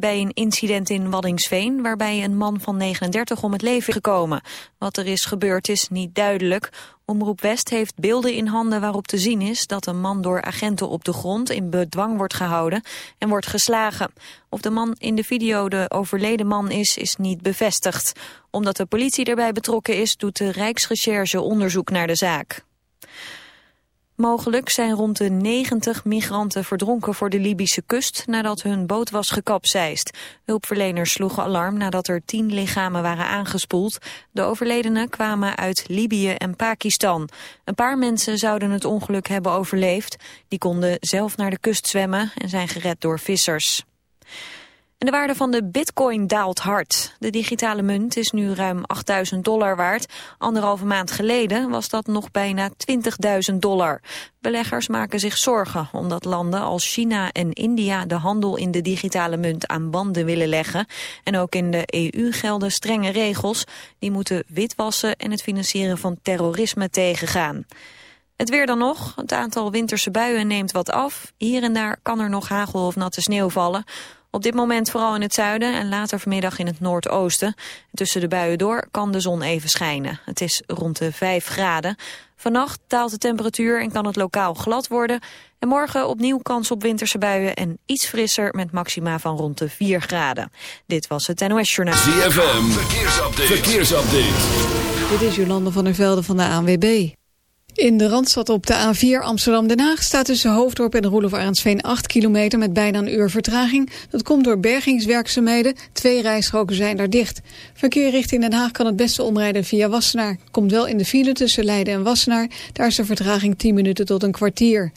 bij een incident in Waddingsveen... waarbij een man van 39 om het leven is gekomen. Wat er is gebeurd is niet duidelijk. Omroep West heeft beelden in handen waarop te zien is... dat een man door agenten op de grond in bedwang wordt gehouden en wordt geslagen. Of de man in de video de overleden man is, is niet bevestigd. Omdat de politie erbij betrokken is, doet de Rijksrecherche onderzoek naar de zaak. Mogelijk zijn rond de 90 migranten verdronken voor de Libische kust nadat hun boot was gekapseist. Hulpverleners sloegen alarm nadat er tien lichamen waren aangespoeld. De overledenen kwamen uit Libië en Pakistan. Een paar mensen zouden het ongeluk hebben overleefd. Die konden zelf naar de kust zwemmen en zijn gered door vissers. En de waarde van de bitcoin daalt hard. De digitale munt is nu ruim 8000 dollar waard. Anderhalve maand geleden was dat nog bijna 20.000 dollar. Beleggers maken zich zorgen omdat landen als China en India de handel in de digitale munt aan banden willen leggen. En ook in de EU gelden strenge regels. Die moeten witwassen en het financieren van terrorisme tegengaan. Het weer dan nog. Het aantal winterse buien neemt wat af. Hier en daar kan er nog hagel of natte sneeuw vallen. Op dit moment vooral in het zuiden en later vanmiddag in het noordoosten. Tussen de buien door kan de zon even schijnen. Het is rond de 5 graden. Vannacht daalt de temperatuur en kan het lokaal glad worden. En morgen opnieuw kans op winterse buien en iets frisser met maxima van rond de 4 graden. Dit was het NOS Journaal. ZFM, verkeersupdate. verkeersupdate. Dit is Jolande van der Velde van de ANWB. In de Randstad op de A4 Amsterdam-Den Haag staat tussen Hoofddorp en Roelof Arendsveen 8 kilometer met bijna een uur vertraging. Dat komt door bergingswerkzaamheden. Twee rijstroken zijn daar dicht. Verkeer richting Den Haag kan het beste omrijden via Wassenaar. Komt wel in de file tussen Leiden en Wassenaar. Daar is de vertraging 10 minuten tot een kwartier.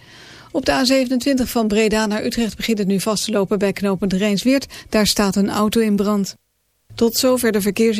Op de A27 van Breda naar Utrecht begint het nu vast te lopen bij knooppunt Rijnsweert. Daar staat een auto in brand. Tot zover de verkeers...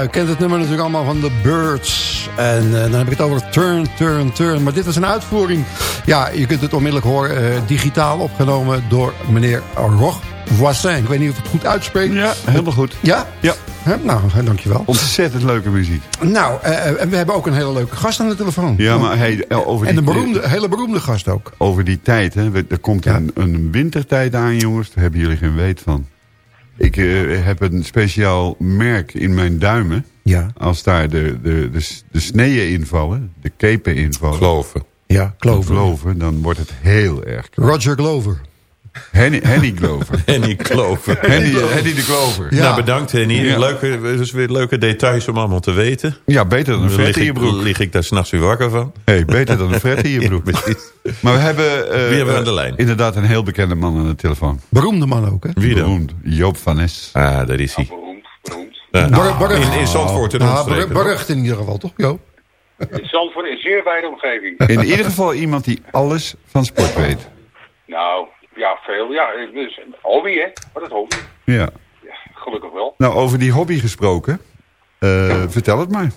Ja, u kent het nummer natuurlijk allemaal van The Birds. En eh, dan heb ik het over Turn, Turn, Turn. Maar dit was een uitvoering. Ja, je kunt het onmiddellijk horen. eh, digitaal opgenomen door meneer Roch Voisin. Ik weet niet of ik het goed uitspreek. Ja, helemaal goed. Ja? Ja. Hè? Nou, dankjewel. Ontzettend leuke muziek. Nou, eh, en we hebben ook een hele leuke gast aan de telefoon. Ja, maar hey, eh, over En die, een beroemde, hele beroemde gast ook. over die tijd, hè. Er komt een, een wintertijd aan, jongens. Daar hebben jullie geen weet van. Ik eh, heb een speciaal merk in mijn duimen. Ja. Als daar de, de, de, s- de sneeën invallen, de kepen invallen. Geloven. Ja. Glover, dan wordt het heel erg. Roger Glover. Henny, Henny Glover. Henny Kloven. Henny, Henny de Glover. Ja. Nou, bedankt Henny. Ja. Leuke, dus weer leuke details om allemaal te weten. Ja, beter dan een fret lig in je broek. lig ik daar s'nachts weer wakker van. Hey, beter dan een fret in je broek. Precies. Maar we hebben, eh, Wie hebben we aan de lijn? inderdaad een heel bekende man aan de telefoon. Beroemde man ook, hè? Wie dan? Beroemd. Joop van Nes. Ah, daar is hij. Beroemd, beroemd. Ja, bar- in, in Zandvoort Ja, ber- berucht in ieder geval, toch, Jo? In Zandvoort een zeer wijde omgeving. In ieder geval iemand die alles van sport weet. Nou, ja, veel. Ja, dus hobby, hè? Wat het hobby. Ja. Ja, gelukkig wel. Nou, over die hobby gesproken. eh, Vertel het maar.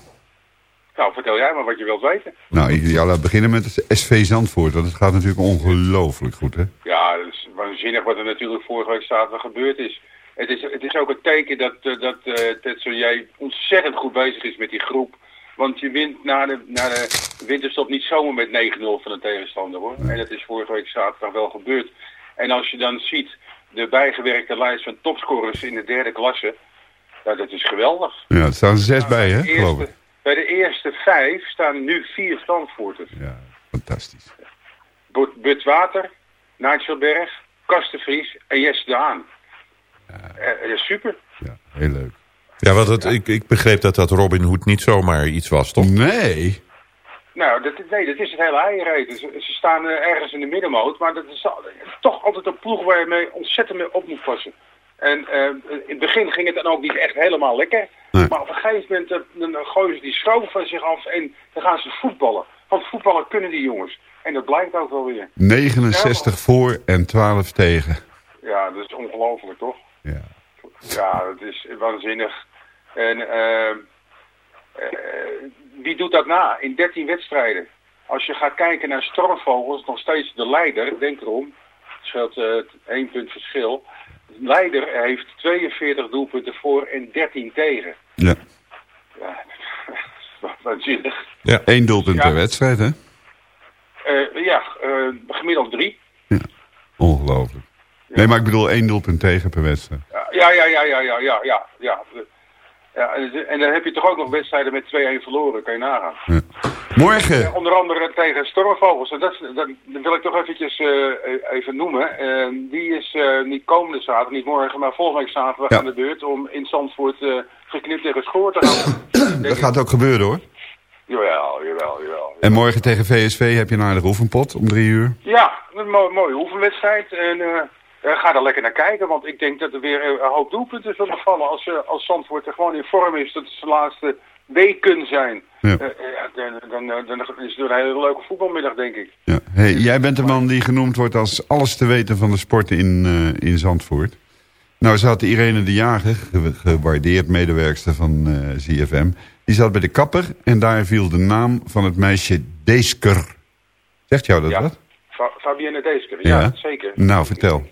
Nou, vertel jij maar wat je wilt weten. Nou, ik ja, laat beginnen met het SV Zandvoort. Want het gaat natuurlijk ongelooflijk goed, hè? Ja, dat is waanzinnig wat er natuurlijk vorige week zaterdag gebeurd is. Het is, het is ook een teken dat, eh, dat eh Tetsu jij ontzettend goed bezig is met die groep. Want je wint na de, na de winterstop niet zomaar met 9-0 van de tegenstander hoor. En dat is vorige week zaterdag wel gebeurd. En als je dan ziet de bijgewerkte lijst van topscorers in de derde klasse. Nou, dat is geweldig. Ja, er staan er zes bij, hè? Eerste- Geloof ik. bij de eerste vijf staan nu vier Zandvoorters. Ja, fantastisch. Bert- Bert Water, Nigel Berg, Kastenvries en Jesse de Haan. Eh, ja, super. Ja, heel leuk. Ja, want het, ik, ik begreep dat dat Robin Hood niet zomaar iets was, toch? Nee. Nou, dat, nee, dat is het hele eiereten. Ze, ze staan eh, ergens in de middenmoot, maar dat is al- toch altijd een ploeg waar je mee ontzettend mee op moet passen. En eh, in het begin ging het dan ook niet echt helemaal lekker. Nee. Maar op een gegeven moment eh, dan gooien ze die schroom van zich af en dan gaan ze voetballen. Want voetballen kunnen die jongens. En dat blijkt ook wel weer. 69 voor en 12 tegen. Ja, dat is ongelooflijk, toch? Ja. Ja, dat is waanzinnig. En eh, wie doet dat na? In 13 wedstrijden. Als je gaat kijken naar Stormvogels, nog steeds de leider, denk erom. Het scheelt eh, één punt verschil. De leider heeft 42 doelpunten voor en 13 tegen. Ja. Ja, waanzinnig. Ja. Eén doelpunt Ja. per wedstrijd, hè? Eh, ja, eh, gemiddeld drie. Ongelooflijk. Nee, maar ik bedoel één doelpunt tegen per wedstrijd. Ja, ja, ja, ja, ja, ja, ja. ja. Ja en, dan heb je toch ook nog wedstrijden met 2-1 verloren, kan je nagaan. Ja. Morgen. Eh, onder andere tegen Stormvogels. En dat, dat, dat wil ik toch eventjes eh, even noemen. Eh, die is niet komende zaterdag, niet morgen, maar volgende week zaterdag Ja. aan de beurt om in Zandvoort geknipt en geschoord te gaan. Dat gaat ook gebeuren, hoor. Jawel, jawel, jawel. En morgen tegen VSV heb je een aardige oefenpot om drie uur. Ja, een mo- mooie oefenwedstrijd. En ga er lekker naar kijken, want ik denk dat er weer eh, een hoop doelpunten zullen vallen. Als, eh, als Zandvoort er gewoon in vorm is, dat het de laatste weken zijn. Ja. Eh, eh, dan, dan, dan, is het een hele leuke voetbalmiddag, denk ik. Ja. Hey, jij bent de man die genoemd wordt als alles te weten van de sporten in, eh, in Zandvoort. Nou zat Irene de Jager, ge- gewaardeerd medewerkster van eh ZFM... die zat bij de kapper en daar viel de naam van het meisje Deesker. Zegt jou dat Ja. wat? Fa- Fabienne Deesker, ja, Ja. zeker. Nou, vertel.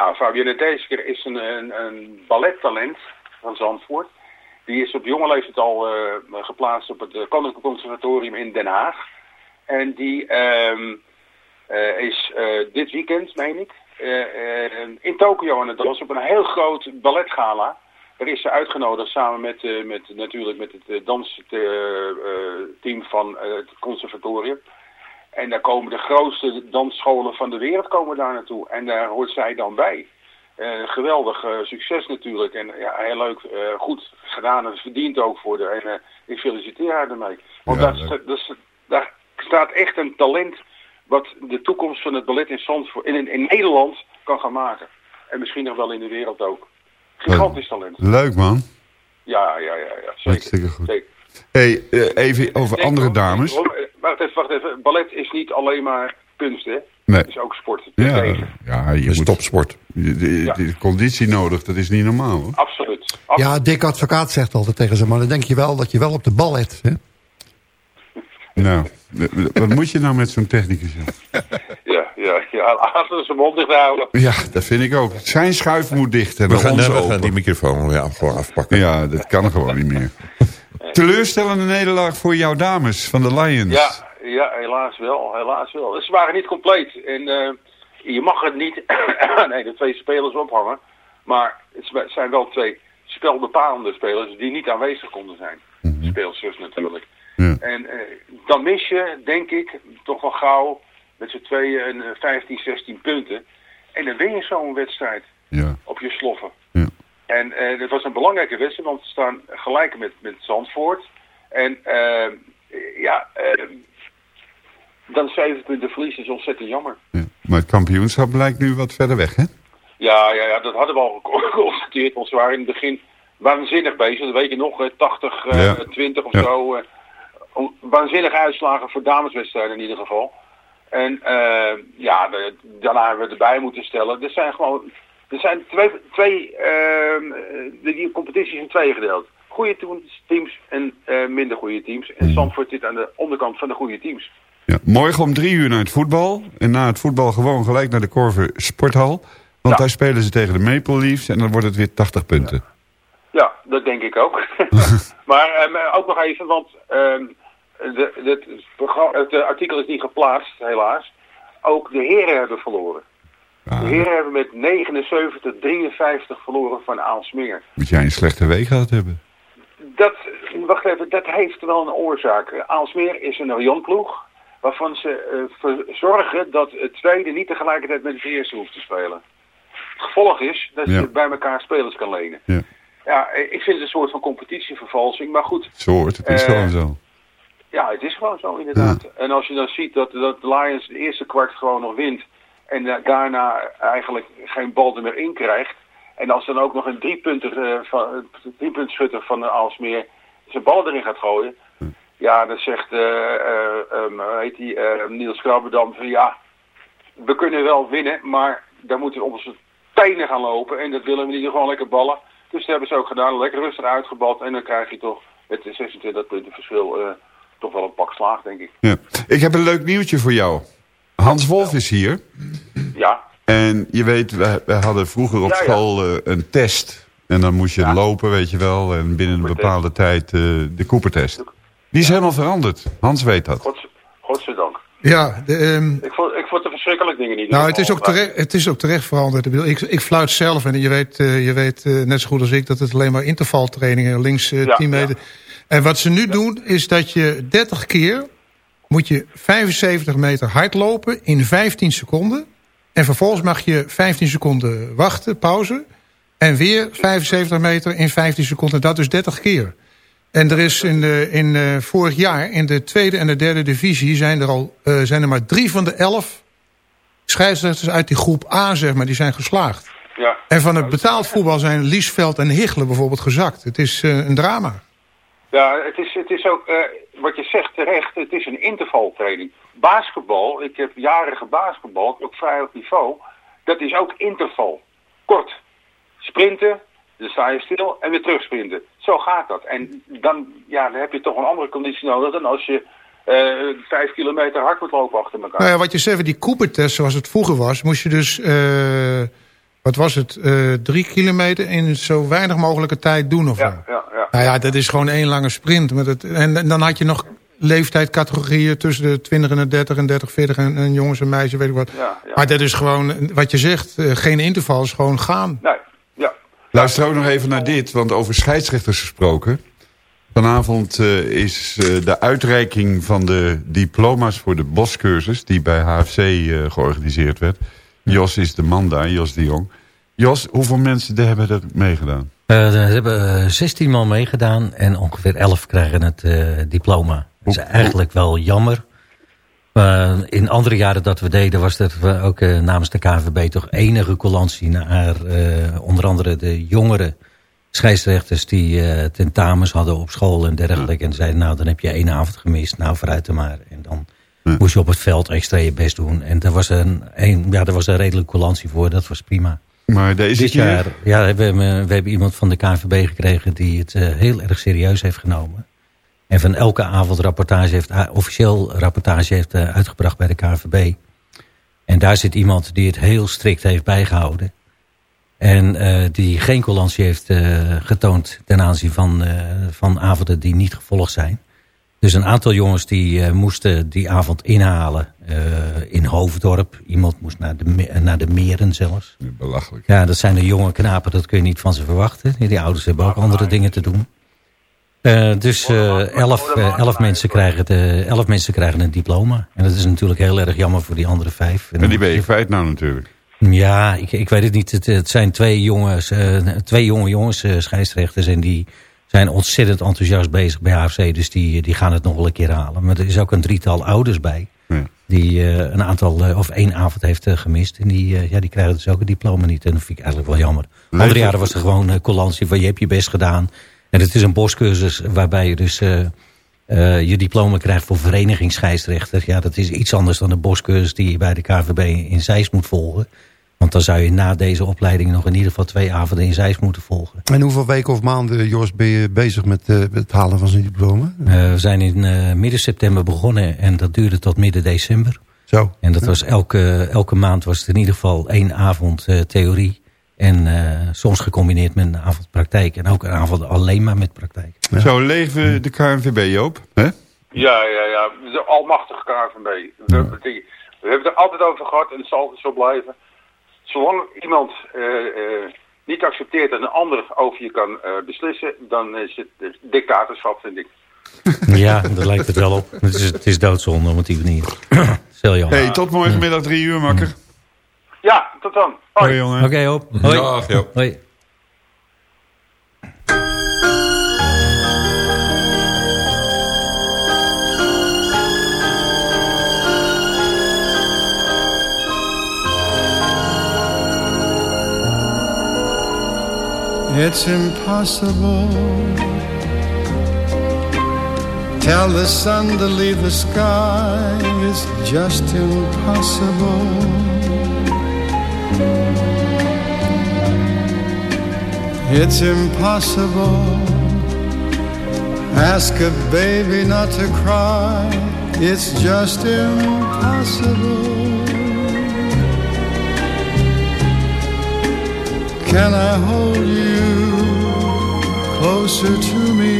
Nou, Fabienne Deesker is een, een, een ballettalent van Zandvoort. Die is op jonge leeftijd al eh, geplaatst op het eh, Koninklijk Conservatorium in Den Haag. En die ehm, eh, is dit weekend, meen ik, in Tokio aan het dansen op een heel groot balletgala. Daar is ze uitgenodigd samen met, met natuurlijk met het dansteam van het conservatorium. En daar komen de grootste dansscholen van de wereld komen daar naartoe. En daar hoort zij dan bij. Eh, geweldig eh, succes natuurlijk. En ja, heel leuk, eh, goed gedaan. En verdient ook voor de. En ik feliciteer haar ermee. Want Ja, daar, sta- staat echt een talent wat de toekomst van het ballet in Zandvoort, in, in Nederland kan gaan maken. En misschien nog wel in de wereld ook. Gigantisch talent. Leuk man. Ja, ja, ja, ja zeker. Hartstikke goed. zeker. Hey, eh, even over Denk andere dames. Wacht even, wacht even. Ballet is niet alleen maar kunst, hè? Nee. Het is ook sport. Ja, Tegen. ja je moet topsport. Ja. de conditie nodig, dat is niet normaal hoor. Absoluut. Ja, Dick Advocaat zegt altijd tegen zijn man... dan denk je wel dat je wel op de bal hebt. Hè? Nou, wat moet je nou met zo'n technicus? Ja, ja, ja. Laten we zijn mond dicht houden. Ja, dat vind ik ook. Zijn schuif moet dicht en We gaan, onze nee, we gaan die microfoon ja, gewoon afpakken. Ja, dat kan gewoon niet meer. Teleurstellende nederlaag voor jouw dames van de Lions. Ja, ja, helaas wel. Helaas wel. Ze waren niet compleet. En eh, je mag het niet nee, de twee spelers ophangen. Maar het zijn wel twee spelbepalende spelers die niet aanwezig konden zijn. Speelsters natuurlijk. Ja. En eh, dan mis je, denk ik, toch wel gauw met z'n tweeën een eh, 15, 16 punten. En dan win je zo'n wedstrijd Ja. op je sloffen. En eh het was een belangrijke wedstrijd, want we staan gelijk met, met Zandvoort. En eh, ja, eh, dan zeven punten verlies is ontzettend jammer. Ja. Maar het kampioenschap blijkt nu wat verder weg, hè? Ja, ja, ja, dat hadden we al gecon- geconstateerd, want ze waren in het begin waanzinnig bezig. Dat weet je nog, eh, 80, eh, Ja. 20 of Ja. zo. eh, waanzinnige uitslagen voor dameswedstrijden in ieder geval. En eh, ja, de- daarna hebben we erbij moeten stellen. Er zijn gewoon, er zijn twee, twee ehm, de, die competitie is in twee gedeeld. Goede teams- en eh, minder goede teams. En Zandvoort zit aan de onderkant van de goede teams. Ja. Morgen om drie uur naar het voetbal. En na het voetbal gewoon gelijk naar de Korver Sporthal. Want daar spelen ze tegen de Maple Leafs. En dan wordt het weer 80 punten. Ja, dat denk ik ook. maar eh, maar ook nog even, want ehm, de, de, het, progra- het eh, artikel is niet geplaatst, helaas. Ook de heren hebben verloren. Ah, De heren hebben met 79, 53 verloren van Aalsmeer. moet jij een slechte week gehad hebben. Dat, wacht even, dat heeft wel een oorzaak. Aalsmeer is een rionploeg waarvan ze eh, ver- zorgen dat het tweede niet tegelijkertijd met het eerste hoeft te spelen. Het gevolg is dat Ja. je bij elkaar spelers kan lenen. Ja. Ja, eh, ik vind het een soort van competitievervalsing, maar goed. Soort, het is Eh, gewoon zo. Ja, het is gewoon zo inderdaad. En als je dan ziet dat, dat Lions het eerste kwart gewoon nog wint... en da- daarna eigenlijk geen bal er meer in krijgt... en als dan ook nog een driepunter, eh van, van de Aalsmeer zijn bal erin gaat gooien... ja, dan zegt eh eh, ehm, hoe heet eh, Niels Krabberdam van ja... we kunnen wel winnen, maar dan moeten we op onze tenen gaan lopen... en dat willen we niet gewoon lekker ballen. Dus dat hebben ze ook gedaan, lekker rustig uitgebald... en dan krijg je toch de 26 punten verschil... eh, toch wel een pak slaag, denk ik. Ja. Ik heb een leuk nieuwtje voor jou. Hans Wolf is hier. Ja, En je weet, we, we hadden vroeger op Ja, school eh, een test. En dan moest je lopen, weet je wel. En binnen een bepaalde tijd eh, de Coopertest. Die is helemaal veranderd. Hans weet dat. gods, godzijdank. Ja, de, ehm, Ik vond, ik vond de verschrikkelijke dingen niet. nou, het is, ook terecht, het is ook terecht veranderd. Ik, bedoel, ik, ik fluit zelf en je weet, eh, je weet net zo goed als ik... dat het alleen maar intervaltrainingen links Ja, 10 meter... En wat ze nu doen is dat je 30 keer... moet je 75 meter hardlopen in 15 seconden. En vervolgens mag je 15 seconden wachten, pauze... en weer 75 meter in 15 seconden. Dat is 30 keer. En er is in, de, in eh, vorig jaar in de tweede en de derde divisie... zijn er, al, eh, zijn er maar drie van de elf scheidsrechters uit die groep A, zeg maar, die zijn geslaagd. Ja. En van het betaald voetbal zijn Liesveld en Hichelen bijvoorbeeld gezakt. Het is eh, een drama. Ja, het is, het is ook, eh, wat je zegt terecht, het is een intervaltraining. Basketbal, ik heb jaren gebasketbald, ook vrij hoog niveau, dat is ook interval. Kort. Sprinten, dan sta je stil en weer terugsprinten. Zo gaat dat. En dan, ja, dan heb je toch een andere conditie nodig dan als je eh, vijf kilometer hard moet lopen achter elkaar. Nou ja, wat je zegt, die Cooper-test zoals het vroeger was... moest je dus, eh, wat was het, eh, drie kilometer in zo weinig mogelijke tijd doen of ja, ja, ja. Nou ja, dat is gewoon één lange sprint. Met het, en, en dan had je nog leeftijdscategorieën tussen de 20 en de 30 en 30, 40 en, en jongens en meisjes, weet ik wat. Ja, ja. Maar dat is gewoon, wat je zegt, eh, geen interval, is gewoon gaan. Nee, ja. Luister ook nog even naar dit, want over scheidsrechters gesproken. Vanavond eh, is eh, de uitreiking van de diploma's voor de boscursus... die bij HFC eh, georganiseerd werd. Jos is de man daar, Jos de Jong. Jos, hoeveel mensen hebben er meegedaan? Eh, er hebben eh, 16 man meegedaan en ongeveer 11 krijgen het eh, diploma. Dat is eigenlijk wel jammer. Eh, in andere jaren dat we deden was dat we ook eh, namens de KNVB toch enige colantie naar eh, onder andere de jongere scheidsrechters die eh, tentamens hadden op school en dergelijke. En zeiden nou dan heb je één avond gemist, nou vooruit er maar. En dan moest je op het veld extra je best doen. En daar was een, een, ja, daar was een redelijke colantie voor, dat was prima. Maar deze Dit keer... jaar, ja, we hebben, we hebben iemand van de KNVB gekregen die het eh, heel erg serieus heeft genomen. En van elke avond rapportage heeft, uh, officieel rapportage heeft uh, uitgebracht bij de KNVB. En daar zit iemand die het heel strikt heeft bijgehouden. En die geen colantie heeft getoond ten aanzien van, van avonden die niet gevolgd zijn. Dus een aantal jongens die uh, moesten die avond inhalen uh, in Hoofddorp. Iemand moest naar de, naar de meren zelfs. Belachelijk. Ja, dat zijn de jonge knapen, dat kun je niet van ze verwachten. Die ouders hebben ook andere dingen te doen. Uh, dus elf, elf, mensen krijgen de, elf mensen krijgen een diploma. En dat is natuurlijk heel erg jammer voor die andere vijf. En die ben je kwijt nou natuurlijk. Ja, ik, ik weet het niet. Het, het zijn twee, jongens, twee jonge jongens scheidsrechters en die zijn ontzettend enthousiast bezig bij AFC. Dus die, die gaan het nog wel een keer halen. Maar er is ook een drietal ouders bij. Ja. Die uh, een aantal, uh, of één avond heeft uh, gemist. En die, ja, die krijgen dus ook een diploma niet. En dat vind ik eigenlijk wel jammer. Nee, Andere jaren was er gewoon uh, colantie van je hebt je best gedaan. En het is een boscursus waarbij je dus je diploma krijgt voor verenigingsscheidsrechter. Ja, dat is iets anders dan een boscursus die je bij de KVB in Zeist moet volgen. Want dan zou je na deze opleiding nog in ieder geval twee avonden in Zeist moeten volgen. En hoeveel weken of maanden, Joris, ben je bezig met, uh, met het halen van zijn diploma? Uh, we zijn in uh, midden september begonnen en dat duurde tot midden december. Zo. En dat was elke, elke maand was het in ieder geval één avond theorie. En soms gecombineerd met een avond praktijk. En ook een avond alleen maar met praktijk. Ja. Zo leven de KNVB, Joop. Hè? Ja, ja, ja. De almachtige KNVB. We, ja. we hebben het er altijd over gehad en het zal zo blijven zolang iemand uh, uh, niet accepteert dat een ander over je kan uh, beslissen, dan is het dictatorschap, vind ik. Ja, daar lijkt het wel op. Het is, het is doodzonde op die manier. Stel je hey, tot morgenmiddag drie uur, makker. Ja, tot dan. Hoi, Hoi jongen. Oké, okay, op. Hoi. Dag. Hoi. It's impossible. Tell the sun to leave the sky. It's just impossible. It's impossible. Ask a baby not to cry. It's just impossible. Can I hold you closer to me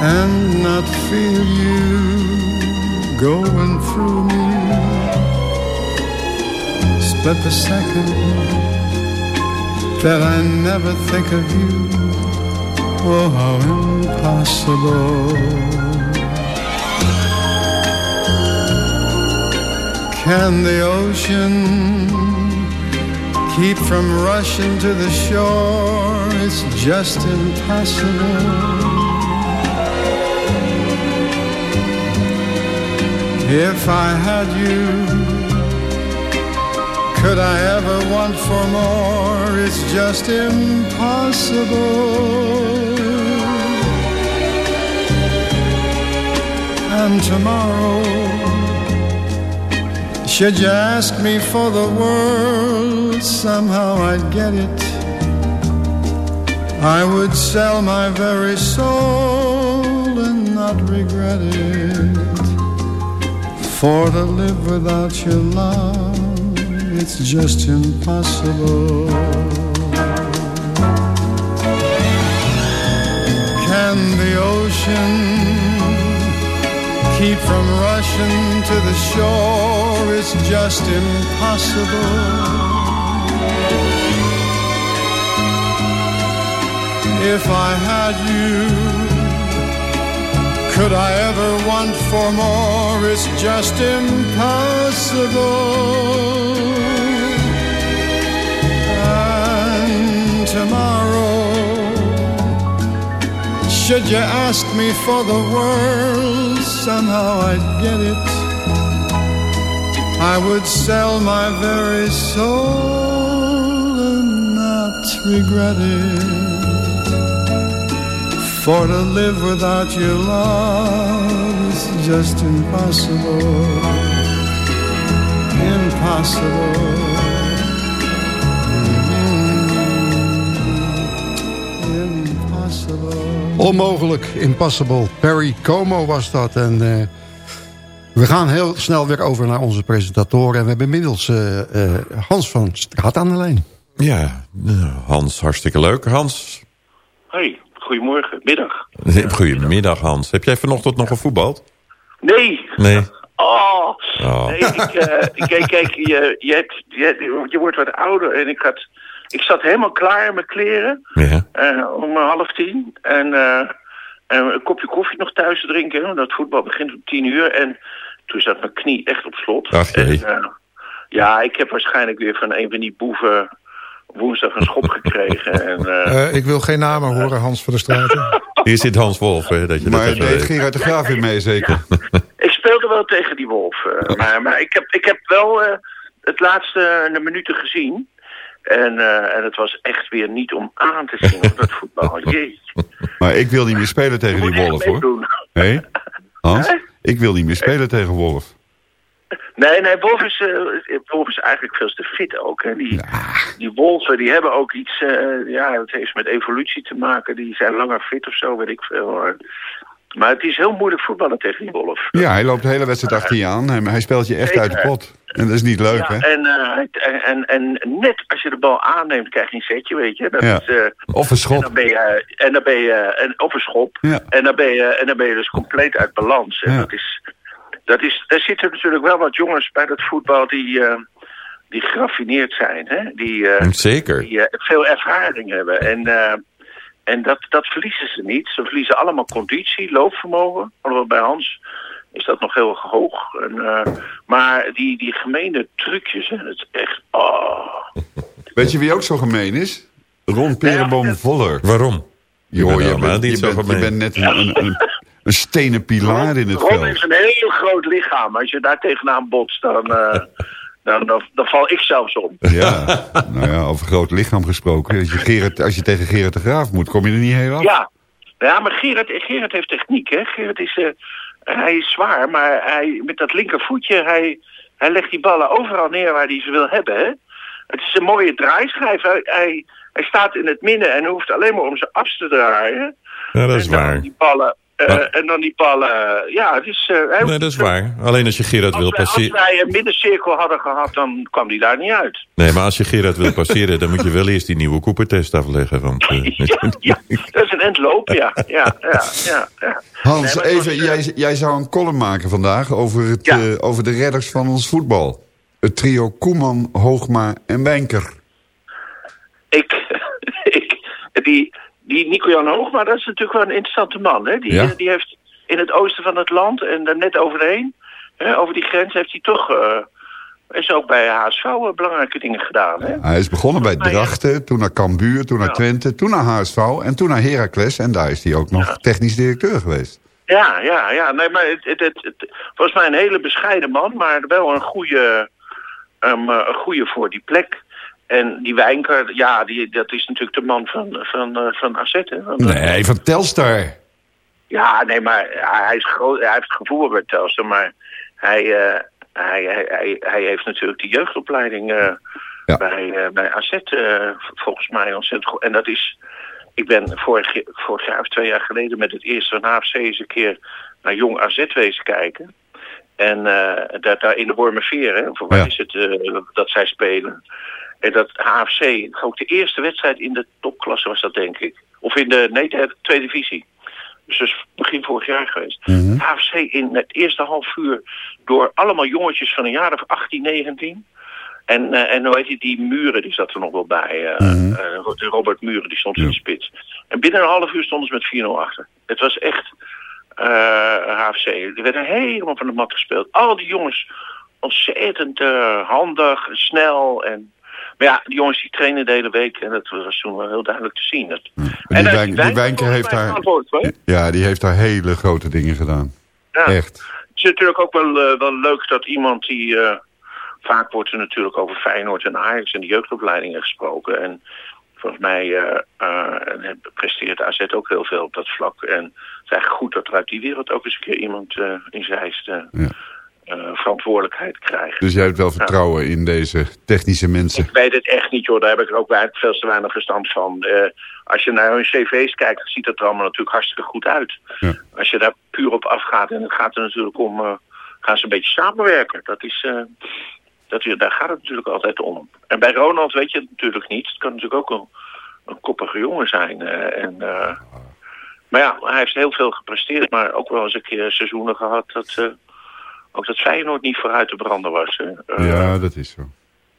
and not feel you going through me? Split the second that I never think of you. Oh, how impossible. Can the ocean keep from rushing to the shore. It's just impossible. If I had you, could I ever want for more? It's just impossible. And tomorrow, should you ask me for the world, somehow I'd get it. I would sell my very soul and not regret it. For to live without your love, it's just impossible. Can the ocean keep from rushing to the shore It's just impossible. If I had you, could I ever want for more? It's just impossible. And tomorrow Should you ask me for the world, somehow I'd get it. I would sell my very soul and not regret it. For to live without your love is just impossible. Impossible. Onmogelijk, impossible. Perry Como was dat. En uh, we gaan heel snel weer over naar onze presentatoren. En we hebben inmiddels uh, uh, Hans van Straat aan de lijn. Ja, Hans, hartstikke leuk. Hans. Hoi, goedemorgen, middag. Goedemiddag Hans. Heb jij vanochtend nog gevoetbald? Nee. Nee. Oh, Oh. nee, ik, uh, kijk, kijk je, je, hebt, je, je wordt wat ouder en ik had... Ik zat helemaal klaar in mijn kleren. Ja. Uh, om half tien. En, uh, en een kopje koffie nog thuis te drinken. Want dat voetbal begint om tien uur. En toen zat mijn knie echt op slot. Ach. En, ja, ik heb waarschijnlijk weer van een van die boeven woensdag een schop gekregen. En, uh, ik wil geen namen horen, Hans van der Straten. Hier zit Hans Wolf, hè, dat je maar dat deed. Gerard de Graaf weer mee, zeker? ik speelde wel tegen die wolf. Uh, maar, maar ik, heb, ik heb wel uh, het laatste uh, minuten gezien. En, uh, en het was echt weer niet om aan te zien op dat voetbal. Jeetje. Maar ik wil niet meer spelen tegen die Wolf, hoor. Hé? Hey? Hans? Ik wil niet meer spelen tegen Wolf. Nee, nee, Wolf is, uh, Wolf is eigenlijk veel te fit ook. Hè. Die, ja. die wolven die hebben ook iets, uh, ja, het heeft met evolutie te maken. Die zijn langer fit of zo, weet ik veel. Maar het is heel moeilijk voetballen tegen die wolf. Ja, hij loopt de hele wedstrijd achter je aan. Hij, hij speelt je echt uit de pot. En dat is niet leuk, ja, hè? En, uh, en, en net als je de bal aanneemt, krijg je een setje, weet je. Dat ja. is, uh, of een schop. En dan ben je, en dan ben je en, of een schop. Ja. En, dan ben je, en dan ben je dus compleet uit balans. En dat is, dat is, er zitten natuurlijk wel wat jongens bij dat voetbal die, uh, die geraffineerd zijn. Hè? Die, Zeker. Die veel ervaring hebben. En, en dat, dat verliezen ze niet. Ze verliezen allemaal conditie, loopvermogen. Alhoewel bij Hans is dat nog heel hoog. En, uh, maar die, die gemene trucjes, hè, dat is echt... Oh. Weet je wie ook zo gemeen is? Ron Perenboom Voller. Waarom? Jo, je, je, bent, niet je, zo bent, je bent net een, een, een, een stenen pilaar in het Ron veld. heeft een heel groot lichaam. Als je daar tegenaan botst, dan... Uh, dan, dan, dan, val ik zelfs om. Ja, nou ja, over groot lichaam gesproken. Als je, Gerard, als je tegen Gerard de Graaf moet, kom je er niet heel af. Ja, ja maar Gerard, Gerard heeft techniek. Hè? Gerard is, uh, hij is zwaar, maar hij, met dat linkervoetje, hij, hij legt die ballen overal neer waar hij ze wil hebben. Hè? Het is een mooie draaischijf. Hij, hij, hij staat in het midden en hoeft alleen maar om ze af te draaien. Ja, dat is en dan waar. Die ballen, uh, en dan die ballen, ja, het is... Uh, nee, dat is waar. Alleen als je Gerard wil passeren... Als wij een middencirkel hadden gehad, dan kwam die daar niet uit. Nee, maar als je Gerard wil passeren, dan moet je wel eerst die nieuwe Cooper-test afleggen. Want, uh... ja, ja, dat is een endloop, ja. ja, ja, ja, ja. Hans, Nee, even, was, jij, jij zou een column maken vandaag over, het, Ja. eh, over de redders van ons voetbal. Het trio Koeman, Hoogma en Wijnker. ik, ik, die, die Nico-Jan Hoogma, dat is natuurlijk wel een interessante man. Hè? Die, Ja. die heeft in het oosten van het land en daar net overheen, hè, over die grens, heeft hij toch... eh is ook bij HSV uh, belangrijke dingen gedaan. Hè? Hij is begonnen bij. Drachten, toen naar Cambuur, toen naar Ja. Twente, toen naar HSV en toen naar Heracles. En daar is hij ook nog technisch directeur geweest. Ja, ja, ja. Nee, maar het, het, het, het- volgens mij een hele bescheiden man, maar wel een goede, um, uh, een goede voor die plek. En die Wijnker, ja, die, dat is natuurlijk de man van, van, uh, van AZ. Hè? Van, Nee, van Telstar. Ja, nee, maar hij, is groot, hij heeft gevoel bij Telstar, maar hij, uh, hij, hij, hij, hij heeft natuurlijk die jeugdopleiding uh, Ja. bij, uh, bij AZ volgens mij ontzettend goed. En dat is, ik ben vorig, vorig jaar of twee jaar geleden met het eerste van HFC eens een keer naar Jong AZ wezen kijken. En daar, daar in de Wormerveer, hè, waar Ja. is het dat zij spelen. En dat HFC, ook de eerste wedstrijd in de topklasse was dat denk ik. Of in de, nee, de tweede divisie. Dus dat is begin vorig jaar geweest. Mhm. HFC in het eerste half uur door allemaal jongetjes van een jaar of 18, 19. En, uh, en hoe heet die, die Muren, die zat er nog wel bij. Uh, Mhm. uh, Robert Muren, die stond in de spits. En binnen een half uur stonden ze met 4-0 achter. Het was echt HFC. Die werden helemaal van de mat gespeeld. Al die jongens ontzettend handig, snel. En... Maar ja, die jongens die trainen de hele week en dat was toen wel heel duidelijk te zien. Dat, En Wijn, die Wijn- Wijnke heeft daar... Ja, die heeft daar hele grote dingen gedaan. Ja. Echt. Het is natuurlijk ook wel, eh, wel leuk dat iemand die... eh, vaak wordt er natuurlijk over Feyenoord en Ajax en de jeugdopleidingen gesproken. En volgens mij eh, presteert AZ ook heel veel op dat vlak. En het is eigenlijk goed dat er uit die wereld ook eens een keer iemand in Zeist eh, Ja. Eh, verantwoordelijkheid krijgt. Dus jij hebt wel vertrouwen in deze technische mensen. Ik weet het echt niet hoor, daar heb ik ook veel te weinig verstand van. Eh, als je naar hun cv's kijkt, ziet het er allemaal natuurlijk hartstikke goed uit. Ja. Als je daar puur op afgaat, en het gaat er natuurlijk om, eh, gaan ze een beetje samenwerken. Dat is, dat, daar gaat het natuurlijk altijd om. En bij Ronald weet je het natuurlijk niet. Het kan natuurlijk ook een, een koppige jongen zijn. en, maar ja, hij heeft heel veel gepresteerd, maar ook wel eens een keer seizoenen gehad dat, ook dat Feyenoord niet vooruit te branden was. hè. Eh, Ja, dat is zo.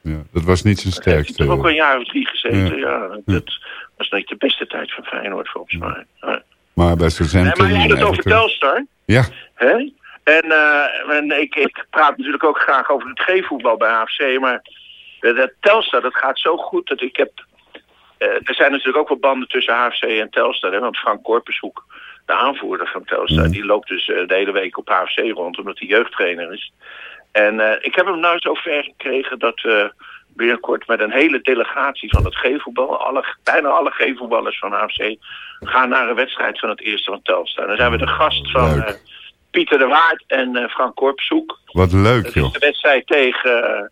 Ja, dat was niet zijn heeft hij sterkste. toch ook een jaar of drie gezeten. Ja. Ja. dat was niet de beste tijd van Feyenoord volgens mij. Ja. Maar bij Nee, Southampton... maar je had het over Telstar. Ja, Hè? En, eh, en ik, ik praat natuurlijk ook graag over het G-voetbal bij AFC. Maar dat Telstar, dat gaat zo goed dat ik heb... eh, er zijn natuurlijk ook wel banden tussen AFC en Telstar. Hè? Want Frank Korpershoek, de aanvoerder van Telstar... die loopt dus eh, de hele week op AFC rond, omdat hij jeugdtrainer is. En eh, ik heb hem nou zo ver gekregen dat we binnenkort met een hele delegatie van het G-voetbal... Alle, bijna alle G-voetballers van AFC gaan naar een wedstrijd van het eerste van Telstar. Dan zijn we de gast van eh, Pieter de Waard en eh, Frank Korpshoek. wat leuk Dat joh. is de wedstrijd tegen, eh,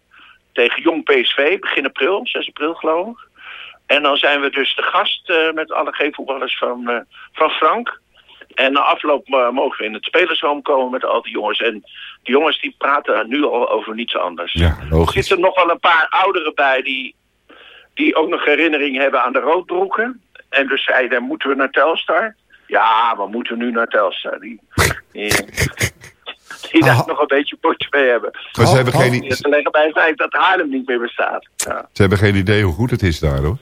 tegen Jong PSV, begin april, 6 april geloof ik. En dan zijn we dus de gast eh, met alle G-voetballers van, eh, van Frank. En na afloop eh, mogen we in het spelershome komen met al die jongens. En die jongens die praten nu al over niets anders. Ja, Er logisch. zitten nog wel een paar ouderen bij die, die ook nog herinnering hebben aan de roodbroeken. En dus zeiden, moeten we naar Telstar? Ja, we moeten nu naar Telstar. Die, die, die daar nog een beetje potje mee hebben. Maar ze hebben geen- Om te leggen bij het feit dat Haarlem niet meer bestaat. Ja. Ze hebben geen idee hoe goed het is daar hoor.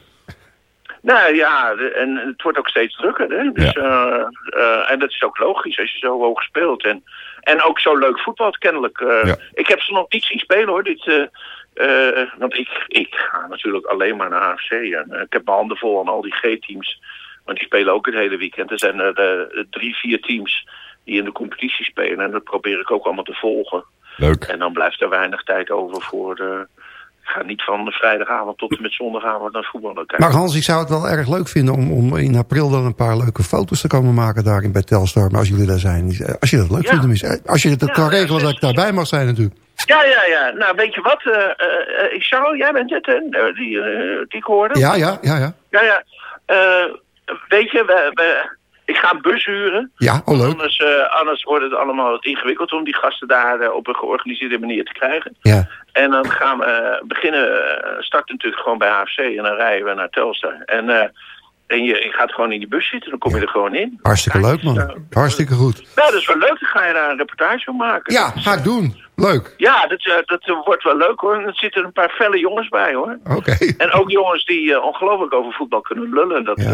Nou ja, en het wordt ook steeds drukker. Hè? Dus, eh, eh, en dat is ook logisch als je zo hoog speelt. En, en ook zo leuk voetbalt kennelijk. Eh, Ja. Ik heb ze nog niet zien spelen hoor. Dit, want ik, ik ga natuurlijk alleen maar naar AFC. En, ik heb mijn handen vol aan al die G-teams. Want die spelen ook het hele weekend. Er zijn er drie, vier teams die in de competitie spelen. En dat probeer ik ook allemaal te volgen. Leuk. En dan blijft er weinig tijd over voor de... Ga niet van vrijdagavond tot en met zondagavond naar voetballen kijken. Maar Hans, ik zou het wel erg leuk vinden om, om in april dan een paar leuke foto's te komen maken daarin bij Telstar. Maar als jullie daar zijn, als je dat leuk Ja. vindt tenminste. Als je het Ja, kan regelen dat ik daarbij mag zijn natuurlijk. Ja, ja, ja. Nou, weet je wat? eh eh, eh, Charles, jij bent het, hè? Eh, Die, eh, die ik hoorde. Ja, ja, ja, ja. Ja, ja. Eh, weet je, we, we, ik ga een bus huren. Ja, oh leuk. Anders, eh, anders wordt het allemaal wat ingewikkeld om die gasten daar eh, op een georganiseerde manier te krijgen. Ja. En dan gaan we eh, beginnen, starten natuurlijk gewoon bij AFC en dan rijden we naar Telstar. En, en je, je gaat gewoon in die bus zitten, dan kom je er gewoon in. Hartstikke leuk man. Hartstikke goed. Nou, dat is wel leuk, dan ga je daar een reportage van maken. Ja, ga ik doen. Leuk. Ja, dat, eh, dat eh, wordt wel leuk hoor. Er zitten een paar felle jongens bij hoor. Oké. En ook jongens die eh, ongelooflijk over voetbal kunnen lullen. Dat, eh,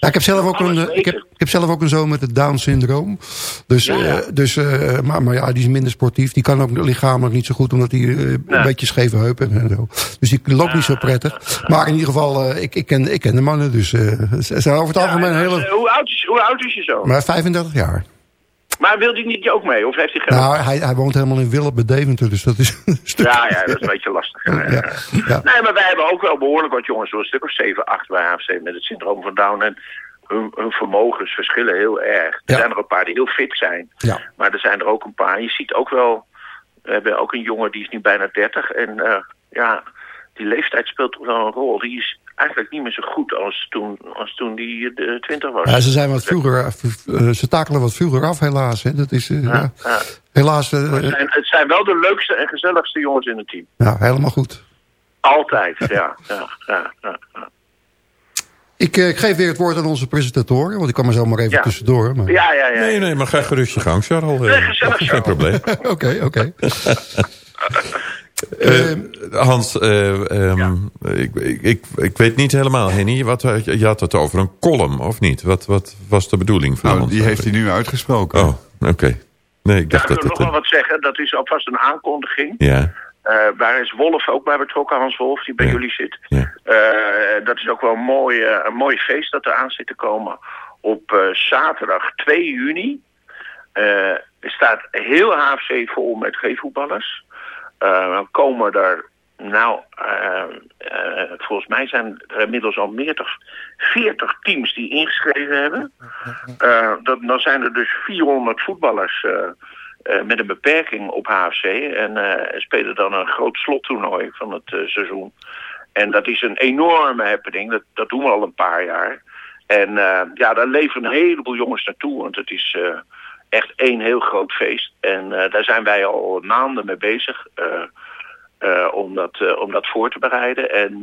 Ja, ik, heb zelf ook een, ik, heb, ik heb zelf ook een zoon met het Down-syndroom. Dus, Ja, ja. dus maar, maar ja, die is minder sportief. Die kan ook lichamelijk niet zo goed, omdat hij een beetje scheve heupen en zo. Dus die loopt niet zo prettig. Maar in ieder geval, ik, ik, ken, ik ken de mannen. Dus ze zijn over het algemeen hele... hoe, oud is, hoe oud is je zo? Maar 35 jaar. Maar wil hij niet ook mee? Of heeft hij geen... Nou, hij, hij woont helemaal in Willem bij Deventer. Dus dat is een stuk... ja, ja, dat is een beetje lastig. Ja, ja. Nee, maar wij hebben ook wel behoorlijk wat jongens. Zo'n stuk of 7, 8 bij AFC met het syndroom van Down. En hun, hun vermogens verschillen heel erg. Er Ja. zijn er een paar die heel fit zijn. Ja. Maar er zijn er ook een paar. Je ziet ook wel... We hebben ook een jongen die is nu bijna 30. En eh, ja, die leeftijd speelt toch wel een rol. Die is eigenlijk niet meer zo goed als toen, als toen die eh, 20 was. Ja, ze zijn wat vroeger, eh, ze takelen wat vroeger af helaas. Hè. Dat is, eh, ja. Ja. Helaas, Het zijn, het zijn wel de leukste en gezelligste jongens in het team. ja, helemaal goed. Altijd, ja. ja, ja, ja, ja. Ik, eh, ik geef weer het woord aan onze presentatoren, want ik kan maar zomaar even Ja. tussendoor. Maar... Ja, ja, ja. Nee, nee, maar ga gerust je gang, Charles. Nee, gezellig, Geen probleem. Oké, oké. Eh, Hans, eh, ehm, ik, ik, ik, ik weet niet helemaal, Henny. Wat, je had het over een column, of niet? Wat, wat was de bedoeling van Nou, ons? die heeft hij nu uitgesproken. Oh, oké. Nee, ik Ja, dacht ik wil dat nog wel wat zeggen. Dat is alvast een aankondiging. Ja, Eh, Eh, waar is Wolf ook bij betrokken, Hans Wolf, die bij jullie zit. Eh, dat is ook wel een mooi, eh, een mooi feest dat er aan zit te komen. Op eh, zaterdag 2 juni eh, staat heel HFC vol met G-voetballers. Dan komen er, nou, eh, eh, volgens mij zijn er inmiddels al meer dan 40 teams die ingeschreven hebben. Eh, dat, dan zijn er dus 400 voetballers met een beperking op HFC. En spelen dan een groot slottoernooi van het seizoen. En dat is een enorme happening. Dat, dat doen we al een paar jaar. En ja, daar leven een heleboel jongens naartoe. Want het is echt één heel groot feest. En eh, daar zijn wij al maanden mee bezig. eh, eh, om, dat, om dat voor te bereiden. En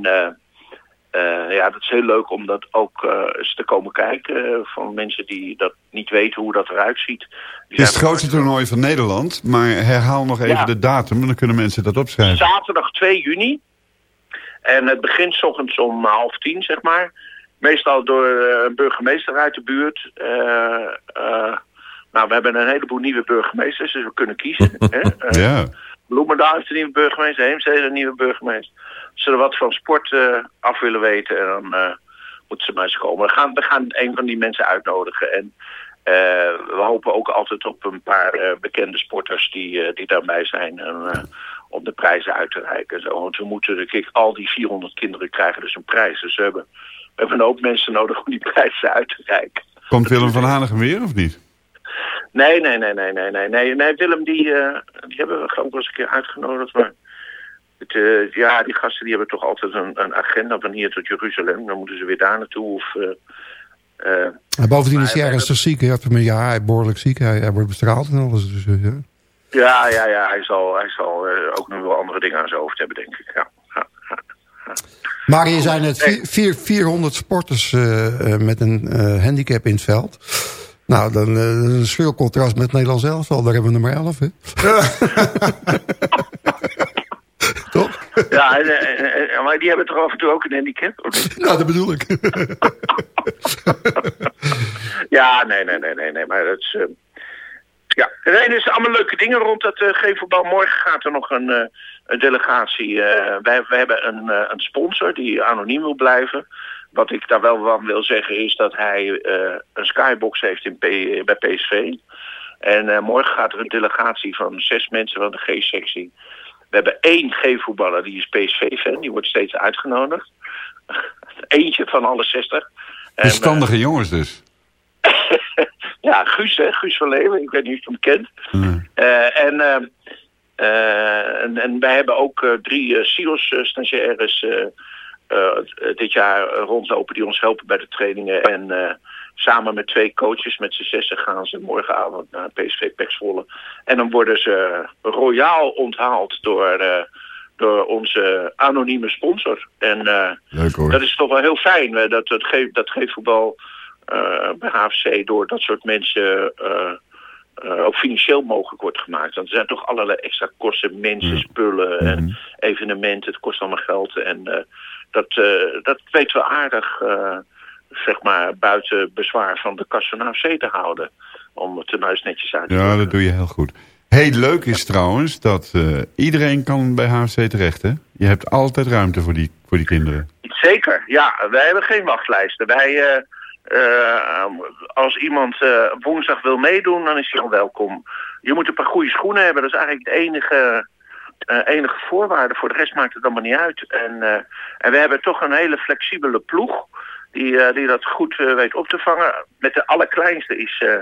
ja, dat is heel leuk om dat ook eens te komen kijken. van mensen die dat niet weten hoe dat eruit ziet. Het is het grootste toernooi van Nederland, maar herhaal nog even Ja. de datum, dan kunnen mensen dat opschrijven. Zaterdag 2 juni. En het begint 's ochtends om half tien, zeg maar. Meestal door een burgemeester uit de buurt. Nou, we hebben een heleboel nieuwe burgemeesters, dus we kunnen kiezen. hè? Eh, Ja. Bloemendaal heeft een nieuwe burgemeester, Heemstede een nieuwe burgemeester. Als ze er wat van sport eh, af willen weten, en dan eh, moeten ze maar eens komen. We gaan, we gaan een van die mensen uitnodigen. En we hopen ook altijd op een paar bekende sporters die, die daarbij zijn. En, om de prijzen uit te reiken. Zo. Want we moeten, kijk, al die 400 kinderen krijgen dus een prijs. Dus we hebben, we hebben een hoop mensen nodig om die prijzen uit te reiken. Komt Willem van Hanegem weer of niet? Nee, nee, nee, nee, nee, nee, nee. nee Willem, die, eh, die hebben we ik wel eens een keer uitgenodigd. Maar het, eh, ja, die gasten die hebben toch altijd een, een agenda van hier tot Jeruzalem. Dan moeten ze weer daar naartoe. Of, eh, En bovendien is hij ernstig ziek. Hij heeft, ja, hij is behoorlijk ziek. Hij, hij wordt bestraald en alles. Dus, ja. ja, ja, ja, hij zal, hij zal ook nog wel andere dingen aan zijn hoofd hebben, denk ik. Ja. Maar hier zijn het vier, vier- 400 sporters met een handicap in het veld. Nou, dan is een schril contrast met het Nederlands elftal. Daar hebben we nummer 11, hè? Ja, en, eh, eh, maar die hebben toch af en toe ook een handicap? of niet? nou, dat bedoel ik. Ja, nee, nee, nee, nee, nee. Maar dat is. ja, nee, er zijn allemaal leuke dingen rond dat uh, G-voetbal. Morgen gaat er nog een, een delegatie. wij, wij hebben een, een sponsor die anoniem wil blijven. Wat ik daar wel van wil zeggen is dat hij eh, een skybox heeft in P, bij PSV. En eh, morgen gaat er een delegatie van zes mensen van de G-sectie. We hebben één G-voetballer, die is PSV-fan. Die wordt steeds uitgenodigd. Eentje van alle 60. Verstandige jongens dus. Ja, Guus, hè, Guus van Leeuwen. Ik weet niet of je hem kent. Eh, en, eh, eh, en, en wij hebben ook eh, drie SIOS-stagiaires eh, eh, dit jaar eh, rondlopen die ons helpen bij de trainingen. En eh, samen met twee coaches, met z'n zessen, gaan ze morgenavond naar PSV Pexvolle. En dan worden ze royaal onthaald door, eh, door onze anonieme sponsor. En eh, Leuk hoor. dat is toch wel heel fijn eh, dat, dat, geeft, dat geeft voetbal eh, bij HFC door dat soort mensen eh, eh, ook financieel mogelijk wordt gemaakt. Want er zijn toch allerlei extra kosten, mensen, spullen en evenementen. Het kost allemaal geld. En eh, dat, eh, dat weten we aardig, eh, zeg maar, buiten bezwaar van de kas van HFC te houden. Om het tenuis netjes uit te Ja, dat doe je heel goed. Heel leuk is trouwens dat eh, iedereen kan bij HFC terecht, hè? Je hebt altijd ruimte voor die, voor die kinderen. Zeker, ja. Wij hebben geen wachtlijsten. Wij, als iemand woensdag wil meedoen, dan is hij al welkom. Je moet een paar goede schoenen hebben. Dat is eigenlijk de enige, enige voorwaarde. Voor de rest maakt het allemaal niet uit. En, eh, en we hebben toch een hele flexibele ploeg die, eh, die dat goed eh, weet op te vangen. Met de allerkleinste is eh,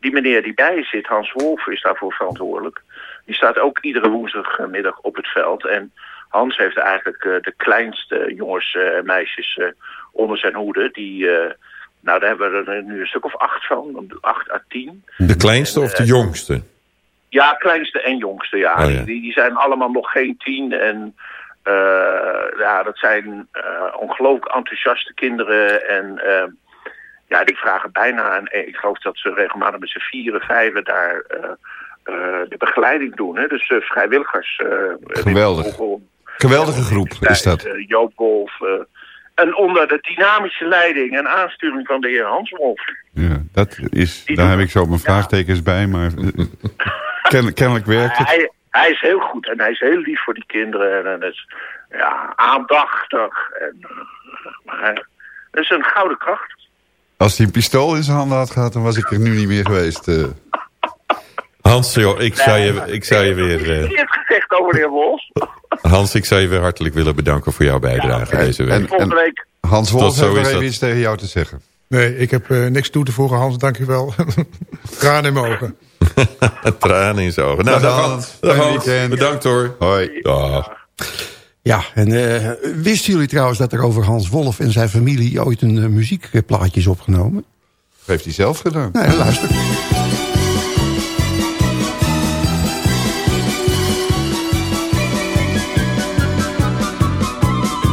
die meneer die bij zit, Hans Wolf, is daarvoor verantwoordelijk. Die staat ook iedere woensdagmiddag op het veld. En Hans heeft eigenlijk eh, de kleinste jongens eh, en meisjes eh, onder zijn hoede. Die, eh, nou, daar hebben we er nu een stuk of acht van, acht à tien. De kleinste of de jongste? Ja, kleinste en jongste, ja. Oh, ja. Die, die zijn allemaal nog geen tien. En eh, ja, dat zijn eh, ongelooflijk enthousiaste kinderen. En eh, ja, die vragen bijna... En ik geloof dat ze regelmatig met z'n vieren, vijven daar eh, eh, de begeleiding doen. Hè? Dus eh, vrijwilligers. eh, Geweldig. Geweldige groep is dat. eh, Joop Wolf. eh, en onder de dynamische leiding en aansturing van de heer Hans Wolf. Ja, dat is, daar heb ik zo mijn vraagtekens bij, maar ken- kennelijk werkt het. Hij, hij is heel goed en hij is heel lief voor die kinderen. En, en is ja, aandachtig. En, eh, maar dat is een gouden kracht. Als hij een pistool in zijn handen had gehad, dan was ik er nu niet meer geweest. eh. Hans, joh, ik zou je, ik zou je weer... eh, heeft gezegd over de heer Wolfs? Hans, ik zou je weer hartelijk willen bedanken voor jouw bijdrage deze week. Volgende week. Hans Wolf zo heeft nog is even dat. iets tegen jou te zeggen. Nee, ik heb eh, niks toe te voegen, Hans. Dank je wel. Tranen in mijn ogen. Tranen in zijn ogen. Nou, Dag, Hans. Dag, Hans. Bedankt hoor. Hoi. Dag. Ja, en eh, wisten jullie trouwens dat er over Hans Wolf en zijn familie ooit een eh, muziekplaatje is opgenomen? Heeft hij zelf gedaan. Nee, luister.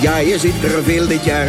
Ja, je ziet er veel dit jaar.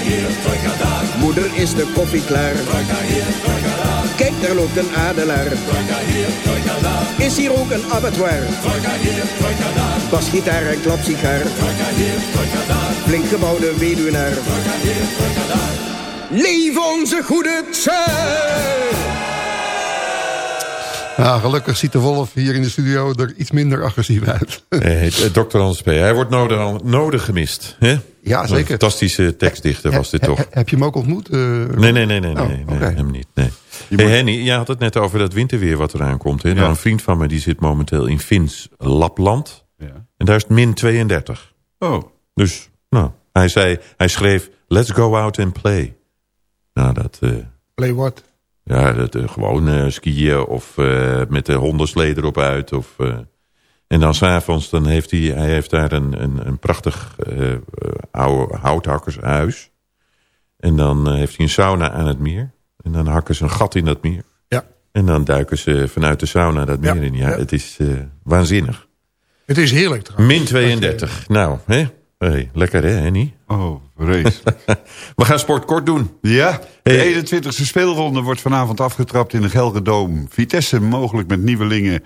Moeder is de koffie klaar. Kijk, daar loopt een adelaar. Is hier ook een abattoir? Basgitaar en klapsigaar. Flink gebouwde weduwnaar. Leef onze goede tsaar! Ja, gelukkig ziet de wolf hier in de studio er iets minder agressief uit. Nee, Dr. Hans P. Hij wordt nodig, nodig gemist. Hè? Ja, zeker. Een fantastische tekstdichter was dit toch? He- heb je hem ook ontmoet? eh, Nee, nee, nee, nee, Oh, nee, hem niet. Nee. Hey, Henny, jij had het net over dat winterweer wat eraan komt. Hè? Nou, een vriend van me die zit momenteel in Fins Lapland. En daar is het min 32. Oh. Dus, nou, hij zei, hij schreef, let's go out and play. Nou, dat... eh, Play what? Ja, dat, eh, gewoon eh, skiën of eh, met de hondenslee erop uit. Of, en dan s'avonds, dan heeft hij, hij heeft daar een, een, een prachtig oude houthakkershuis. En dan heeft hij een sauna aan het meer. En dan hakken ze een gat in dat meer. Ja. En dan duiken ze vanuit de sauna dat meer in. Ja, het is waanzinnig. Het is heerlijk trouwens. Min 32. Nou, hè? Hey, lekker hè, Henny? Oh, vreselijk. We gaan sport kort doen. Ja, de 21e speelronde wordt vanavond afgetrapt in de Gelderdoom. Vitesse mogelijk met nieuwelingen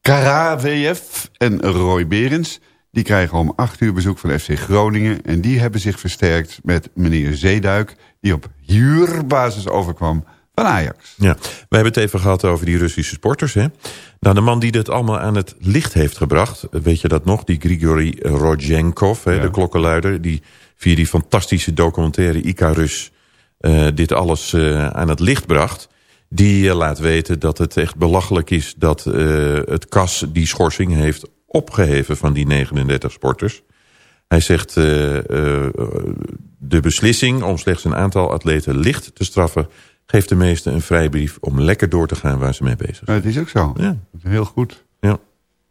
Karawev en Roy Berends. Die krijgen om 8 uur bezoek van FC Groningen. En die hebben zich versterkt met meneer Zeeduik... die op huurbasis overkwam van Ajax. Ja, we hebben het even gehad over die Russische sporters. Hè? Nou, de man die dit allemaal aan het licht heeft gebracht... weet je dat nog? Die Grigori Rodchenkov, hè, de klokkenluider... die via die fantastische documentaire Icarus... eh, dit alles eh, aan het licht bracht... die eh, laat weten dat het echt belachelijk is... dat het KAS die schorsing heeft opgeheven van die 39 sporters... Hij zegt, de beslissing om slechts een aantal atleten licht te straffen... geeft de meesten een vrijbrief om lekker door te gaan waar ze mee bezig zijn. Het is ook zo. Ja. Heel goed. Ja.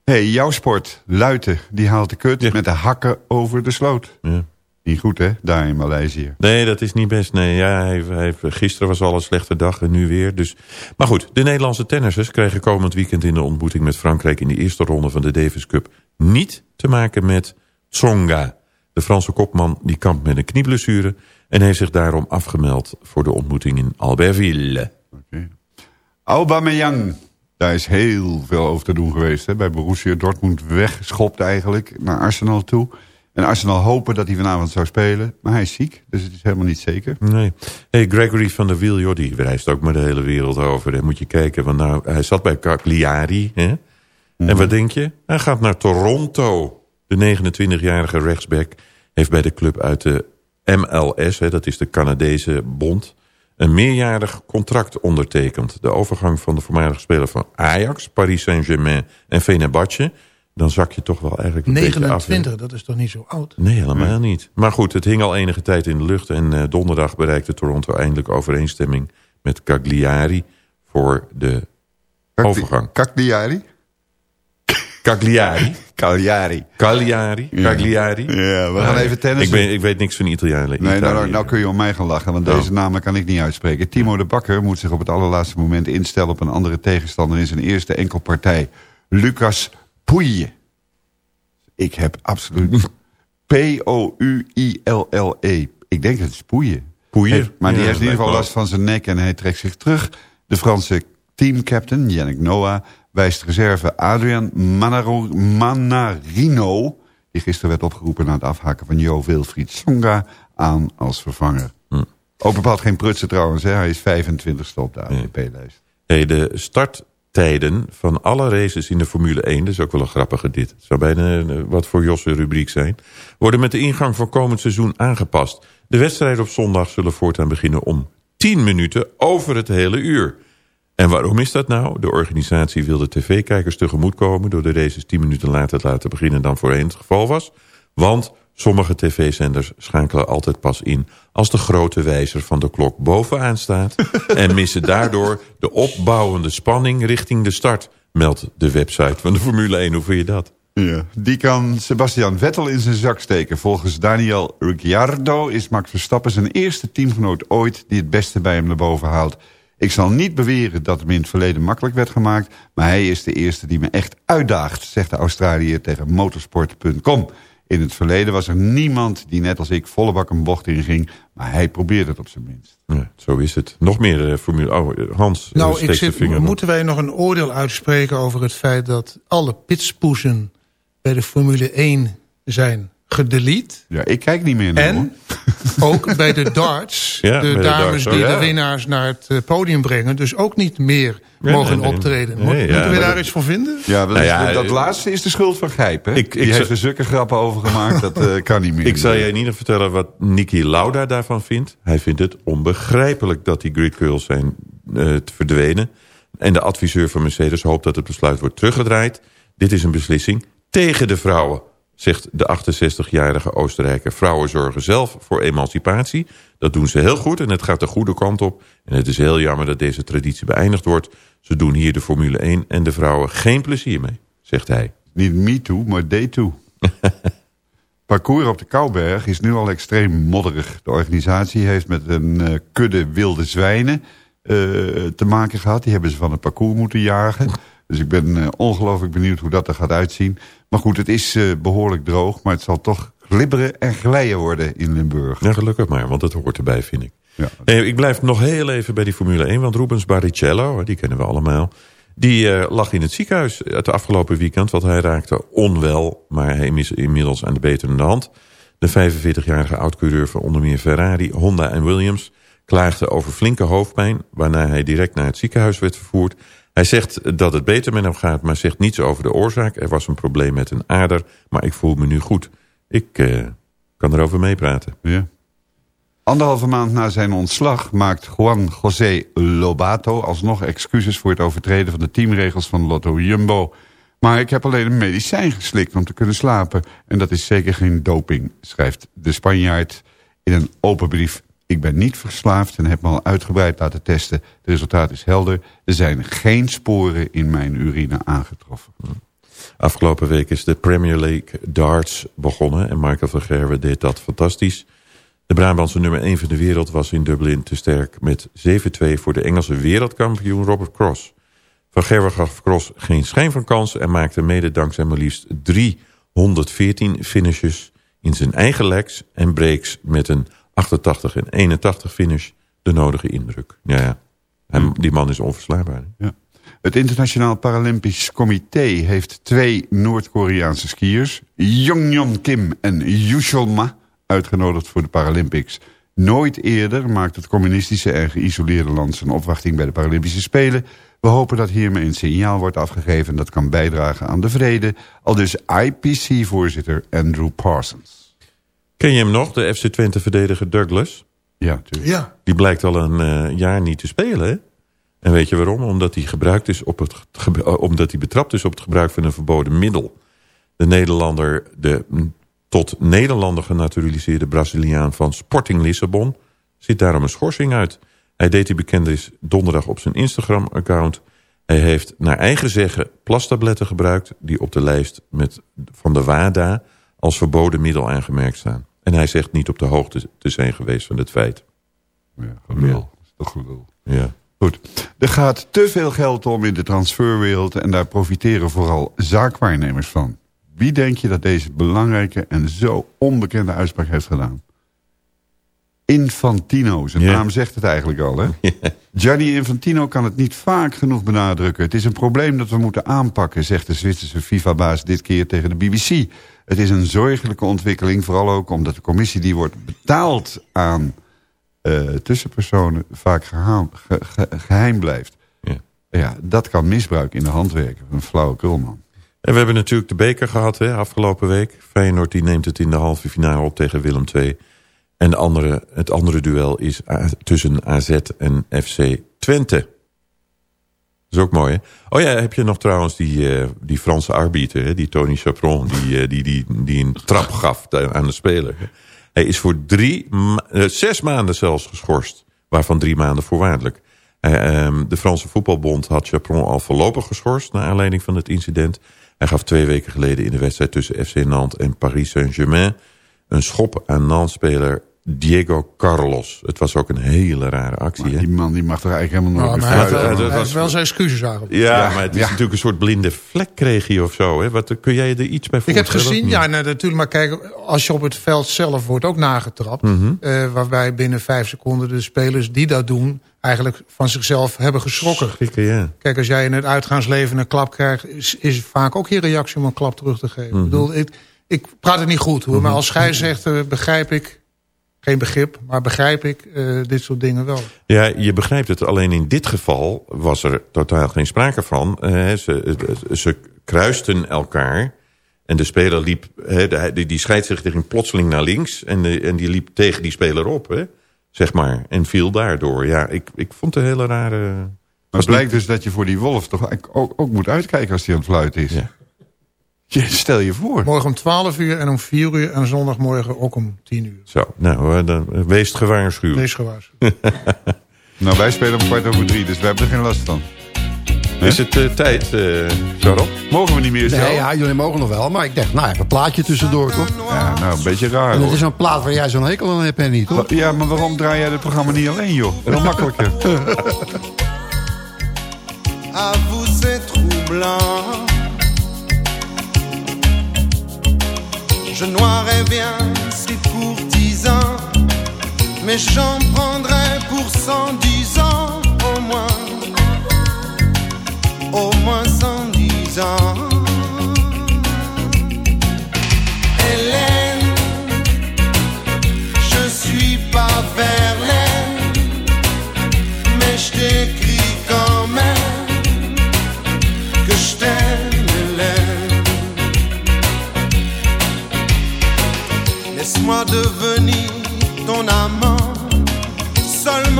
hey, jouw sport, Luiten, die haalt de kut met de hakken over de sloot. Ja. Niet goed, hè, daar in Maleisië. Nee, dat is niet best. Nee, ja, hij, hij, gisteren was al een slechte dag en nu weer. Dus. Maar goed, de Nederlandse tennissers krijgen komend weekend in de ontmoeting met Frankrijk... in de eerste ronde van de Davis Cup niet te maken met Tsonga. De Franse kopman die kampt met een knieblessure... en heeft zich daarom afgemeld voor de ontmoeting in Albertville. Aubameyang, daar is heel veel over te doen geweest. Hè? Bij Borussia Dortmund weggeschopt eigenlijk naar Arsenal toe. En Arsenal hopen dat hij vanavond zou spelen. Maar hij is ziek, dus het is helemaal niet zeker. Nee. Hey, Gregory van der Wiel, joh, die reist ook maar de hele wereld over. Daar moet je kijken. Want nou, hij zat bij Cagliari. Hè? En wat denk je? Hij gaat naar Toronto. De 29-jarige rechtsback heeft bij de club uit de MLS... Hè, dat is de Canadese bond... een meerjarig contract ondertekend. De overgang van de voormalige speler van Ajax... Paris Saint-Germain en Fenerbahce... dan zak je toch wel eigenlijk een beetje af. hè? 29, dat is toch niet zo oud? Nee, helemaal niet. Maar goed, het hing al enige tijd in de lucht... en eh, donderdag bereikte Toronto eindelijk overeenstemming met Cagliari... voor de overgang. Cagliari? Cagliari. Cagliari. Cagliari. Cagliari. Ja, we gaan Nee, even tennissen. Ik, ben, ik weet niks van Italiaan. Nee, nou, nou, nou kun je om mij gaan lachen, want deze Oh. namen kan ik niet uitspreken. Timo de Bakker moet zich op het allerlaatste moment instellen... op een andere tegenstander in zijn eerste enkelpartij. Lucas Pouille. Ik heb absoluut... P-O-U-I-L-L-E. Ik denk dat het is Pouille. Pouille? Maar die Ja, heeft in ieder geval last van zijn nek en hij trekt zich terug. De Franse teamcaptain, Yannick Noah... wijst reserve Adrian Manaro- Manarino... die gisteren werd opgeroepen na het afhaken van Jo Wilfried Songa... aan als vervanger. Hm. Ook bepaald geen prutsen trouwens, hè? hij is 25ste op de ATP-lijst. Hey, de starttijden van alle races in de Formule 1... dat is ook wel een grappige dit. Het zou bijna eh, wat voor Jos' rubriek zijn... worden met de ingang van komend seizoen aangepast. De wedstrijden op zondag zullen voortaan beginnen om 10 minuten over het hele uur. En waarom is dat nou? De organisatie wil de tv-kijkers tegemoetkomen... door de races 10 minuten later te laten beginnen dan voorheen het geval was. Want sommige tv-zenders schakelen altijd pas in... als de grote wijzer van de klok bovenaan staat... en missen daardoor de opbouwende spanning richting de start... meldt de website van de Formule 1. Hoe vind je dat? Ja, die kan Sebastian Vettel in zijn zak steken. Volgens Daniel Ricciardo is Max Verstappen zijn eerste teamgenoot ooit... die het beste bij hem naar boven haalt. Ik zal niet beweren dat hem in het verleden makkelijk werd gemaakt... maar hij is de eerste die me echt uitdaagt... zegt de Australiër tegen motorsport.com. In het verleden was er niemand die net als ik volle bak een bocht inging... maar hij probeerde het op zijn minst. Ja, zo is het. Nog meer eh, Formule... Oh, Hans, eh, Nou, ik zit, vinger moeten wij nog een oordeel uitspreken over het feit dat alle pitspoezen bij de Formule 1 zijn gedelete? Ja, ik kijk niet meer naar En ook bij de darts, Ja, de de dames oh, die ja. de winnaars naar het eh, podium brengen, dus ook niet meer Nee, mogen nee, nee. optreden. Nee, Moet- ja, moeten we maar daar dat- iets van vinden? Ja, dat, Nou is- dat eh, laatste is de schuld van Gijp. Hè? Ik- ik die heeft er zulke grappen over gemaakt, dat eh, kan niet meer. Ik zal je in ieder vertellen wat Niki Lauda daarvan vindt. Hij vindt het onbegrijpelijk dat die grid girls zijn eh, te verdwenen. En de adviseur van Mercedes hoopt dat het besluit wordt teruggedraaid. Dit is een beslissing tegen de vrouwen, zegt de 68-jarige Oostenrijker. Vrouwen zorgen zelf voor emancipatie. Dat doen ze heel goed en het gaat de goede kant op. En het is heel jammer dat deze traditie beëindigd wordt. Ze doen hier de Formule 1 en de vrouwen geen plezier mee, zegt hij. Niet me too, maar day too. Parcours op de Kouberg is nu al extreem modderig. De organisatie heeft met een eh, kudde wilde zwijnen eh, te maken gehad. Die hebben ze van het parcours moeten jagen. Dus ik ben eh, ongelooflijk benieuwd hoe dat er gaat uitzien. Maar goed, het is eh, behoorlijk droog. Maar het zal toch glibberen en glijden worden in Limburg. Ja, gelukkig maar, want dat hoort erbij, vind ik. Ja. Ik blijf nog heel even bij die Formule 1, want Rubens Barrichello, die kennen we allemaal... die eh, lag in het ziekenhuis het afgelopen weekend, want hij raakte onwel... maar hij is inmiddels aan de beterende hand. De 45-jarige oud-coureur van onder meer Ferrari, Honda en Williams... klaagde over flinke hoofdpijn, waarna hij direct naar het ziekenhuis werd vervoerd... Hij zegt dat het beter met hem gaat, maar zegt niets over de oorzaak. Er was een probleem met een ader, maar ik voel me nu goed. Ik eh, kan erover meepraten. Ja. Anderhalve maand na zijn ontslag maakt Juan José Lobato alsnog excuses voor het overtreden van de teamregels van Lotto Jumbo. Maar ik heb alleen een medicijn geslikt om te kunnen slapen. En dat is zeker geen doping, schrijft de Spanjaard in een open brief. Ik ben niet verslaafd en heb me al uitgebreid laten testen. Het resultaat is helder. Er zijn geen sporen in mijn urine aangetroffen. Afgelopen week is de Premier League darts begonnen en Michael van Gerwen deed dat fantastisch. De Brabantse nummer 1 van de wereld was in Dublin te sterk met 7-2 voor de Engelse wereldkampioen Robert Cross. Van Gerwen gaf Cross geen schijn van kans en maakte mede dankzij maar liefst 314 finishes in zijn eigen legs en breaks met een 88 en 81 finish de nodige indruk. Ja, ja. Hij- die man is onverslaanbaar. Ja. Het Internationaal Paralympisch Comité heeft twee Noord-Koreaanse skiers... Jongyeon Kim en Yushol Ma uitgenodigd voor de Paralympics. Nooit eerder maakt het communistische en geïsoleerde land... zijn opwachting bij de Paralympische Spelen. We hopen dat hiermee een signaal wordt afgegeven... dat kan bijdragen aan de vrede. Al dus IPC-voorzitter Andrew Parsons. Ken je hem nog, de FC Twente-verdediger Douglas? Ja, natuurlijk. Ja. Die blijkt al een eh, jaar niet te spelen, hè? En weet je waarom? Omdat hij, gebruikt is op het, ge- eh, omdat hij betrapt is op het gebruik van een verboden middel. De Nederlander, de tot Nederlander genaturaliseerde Braziliaan van Sporting Lissabon... zit daarom een schorsing uit. Hij deed die bekend is donderdag op zijn Instagram-account. Hij heeft naar eigen zeggen plastabletten gebruikt... die op de lijst met, van de WADA als verboden middel aangemerkt staan. En hij zegt niet op de hoogte te zijn geweest van het feit. Ja, gelul. Is toch gelul. Ja. Goed. Er gaat te veel geld om in de transferwereld... en daar profiteren vooral zaakwaarnemers van. Wie denk je dat deze belangrijke en zo onbekende uitspraak heeft gedaan? Infantino, zijn Ja. naam zegt het eigenlijk al. Hè? Gianni Infantino kan het niet vaak genoeg benadrukken. Het is een probleem dat we moeten aanpakken, zegt de Zwitserse FIFA-baas dit keer tegen de BBC. Het is een zorgelijke ontwikkeling, vooral ook omdat de commissie die wordt betaald aan eh, tussenpersonen vaak gehaam- ge- ge- geheim blijft. Ja. Ja, dat kan misbruik in de hand werken. Een flauwe kulman. En we hebben natuurlijk de beker gehad hè, afgelopen week. Feyenoord die neemt het in de halve finale op tegen Willem II. En de andere, het andere duel is A- tussen AZ en FC Twente. Dat is ook mooi, hè? Oh ja, heb je nog trouwens die, eh, die Franse arbiter, hè? die Tony Chaperon... Die, eh, die, die, die een trap gaf aan de speler. Hij is voor drie, ma- eh, zes maanden zelfs geschorst. Waarvan drie maanden voorwaardelijk. Eh, ehm, de Franse voetbalbond had Chaperon al voorlopig geschorst... naar aanleiding van het incident. Hij gaf twee weken geleden in de wedstrijd tussen FC Nantes en Paris Saint-Germain... een schop aan Nantes-speler Diego Carlos. Het was ook een hele rare actie. hè? Die man die mag toch eigenlijk helemaal Nou, nooit maar hij, meer heeft, fluiten. wel- hij heeft wel zijn excuses eigenlijk. Ja, maar het is natuurlijk een soort blinde vlek kreeg hij of zo. Hè? Wat, kun jij er iets bij Ik heb voorstellen? gezien, ja, nee, natuurlijk. Maar kijk, als je op het veld zelf wordt ook nagetrapt. Mhm. eh, waarbij binnen vijf seconden de spelers die dat doen... eigenlijk van zichzelf hebben geschrokken. Schrikken, ja. Kijk, als jij in het uitgaansleven een klap krijgt... is, is vaak ook je reactie om een klap terug te geven. Mhm. Ik bedoel, ik, ik praat het niet goed hoor. Maar als scheidsrechter begrijp ik... geen begrip, maar begrijp ik eh, dit soort dingen wel. Ja, je begrijpt het. Alleen in dit geval was er totaal geen sprake van. Eh, ze, ze kruisten elkaar. En de speler liep... die, die scheidsrechter ging plotseling naar links. En, de, en die liep tegen die speler op. Hè, zeg maar. En viel daardoor. Ja, ik, ik vond het een hele rare... Maar het blijkt dus dat je voor die wolf toch ook, ook moet uitkijken als hij aan het fluiten is. Je, stel je voor. Morgen om 12 uur en om 4 uur en zondagmorgen ook om 10 uur. Zo, nou, eh, dan, eh, wees gewaarschuwd. Wees gewaarschuwd. nou, wij spelen om kwart over drie, dus wij hebben er geen last van. Is het eh, tijd, eh Charles? Mogen we niet meer zo? Nee, ja, jullie mogen nog wel. Maar ik dacht, nou even een plaatje tussendoor, toch? Ja, nou, een beetje raar En het is zo'n plaat waar jij zo'n hekel aan hebt, Henny, toch? Ja, maar waarom draai jij het programma niet alleen, joh? Wel makkelijker. À vous c'est troublant. Je noirais bien ces courtisans, mais j'en prendrais pour cent dix ans au moins, au moins cent dix ans. Hélène, je suis pas Verlaine, mais je t'écris quand même Laisse-moi devenir ton amant, seul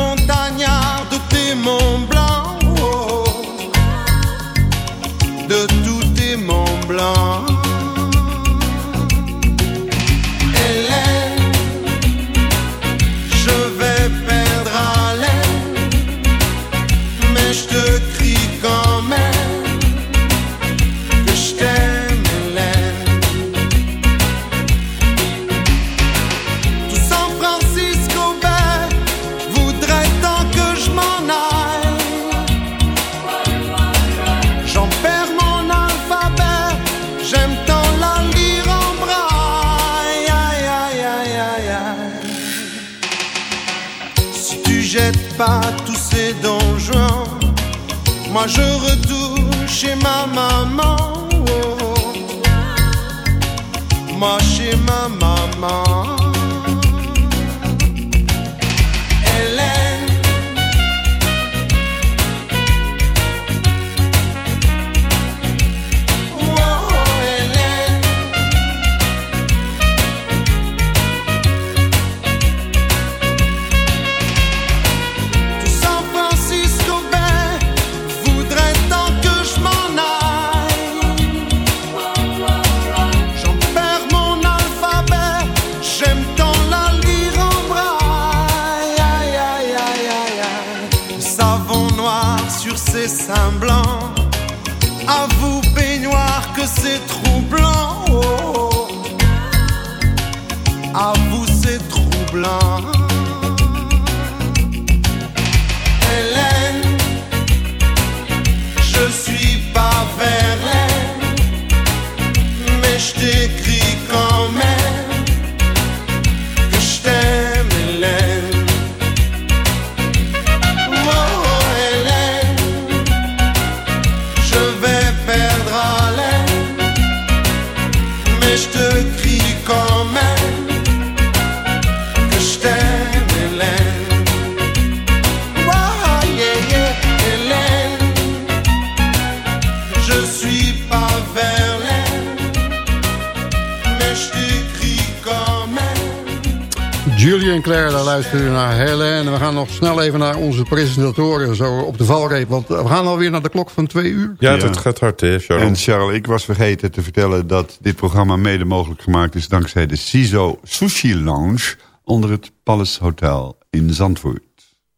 Claire, daar luisteren we naar Helen. En we gaan nog snel even naar onze presentatoren zo op de valreep. Want we gaan alweer naar de klok van twee uur. Ja, het gaat hard, hè, Charles? En Charles, ik was vergeten te vertellen dat dit programma mede mogelijk gemaakt is... dankzij de CISO Sushi Lounge onder het Palace Hotel in Zandvoort.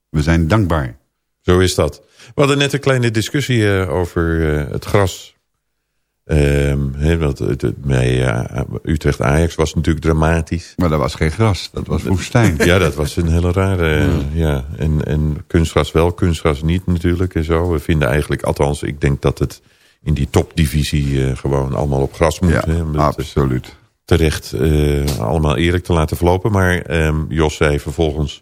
We zijn dankbaar. Zo is dat. We hadden net een kleine discussie eh, over eh, het gras. Ehm, hè, want het, het- eh, Utrecht Ajax was natuurlijk dramatisch. Maar dat was geen gras, dat was woestijn. ja, dat was een hele rare... eh, ja. En, en kunstgras wel, kunstgras niet natuurlijk en zo. We vinden eigenlijk, althans, ik denk dat het in die topdivisie eh, gewoon allemaal op gras moet. Ja, absoluut. Terecht allemaal eerlijk te laten verlopen. Maar ehm, Jos zei vervolgens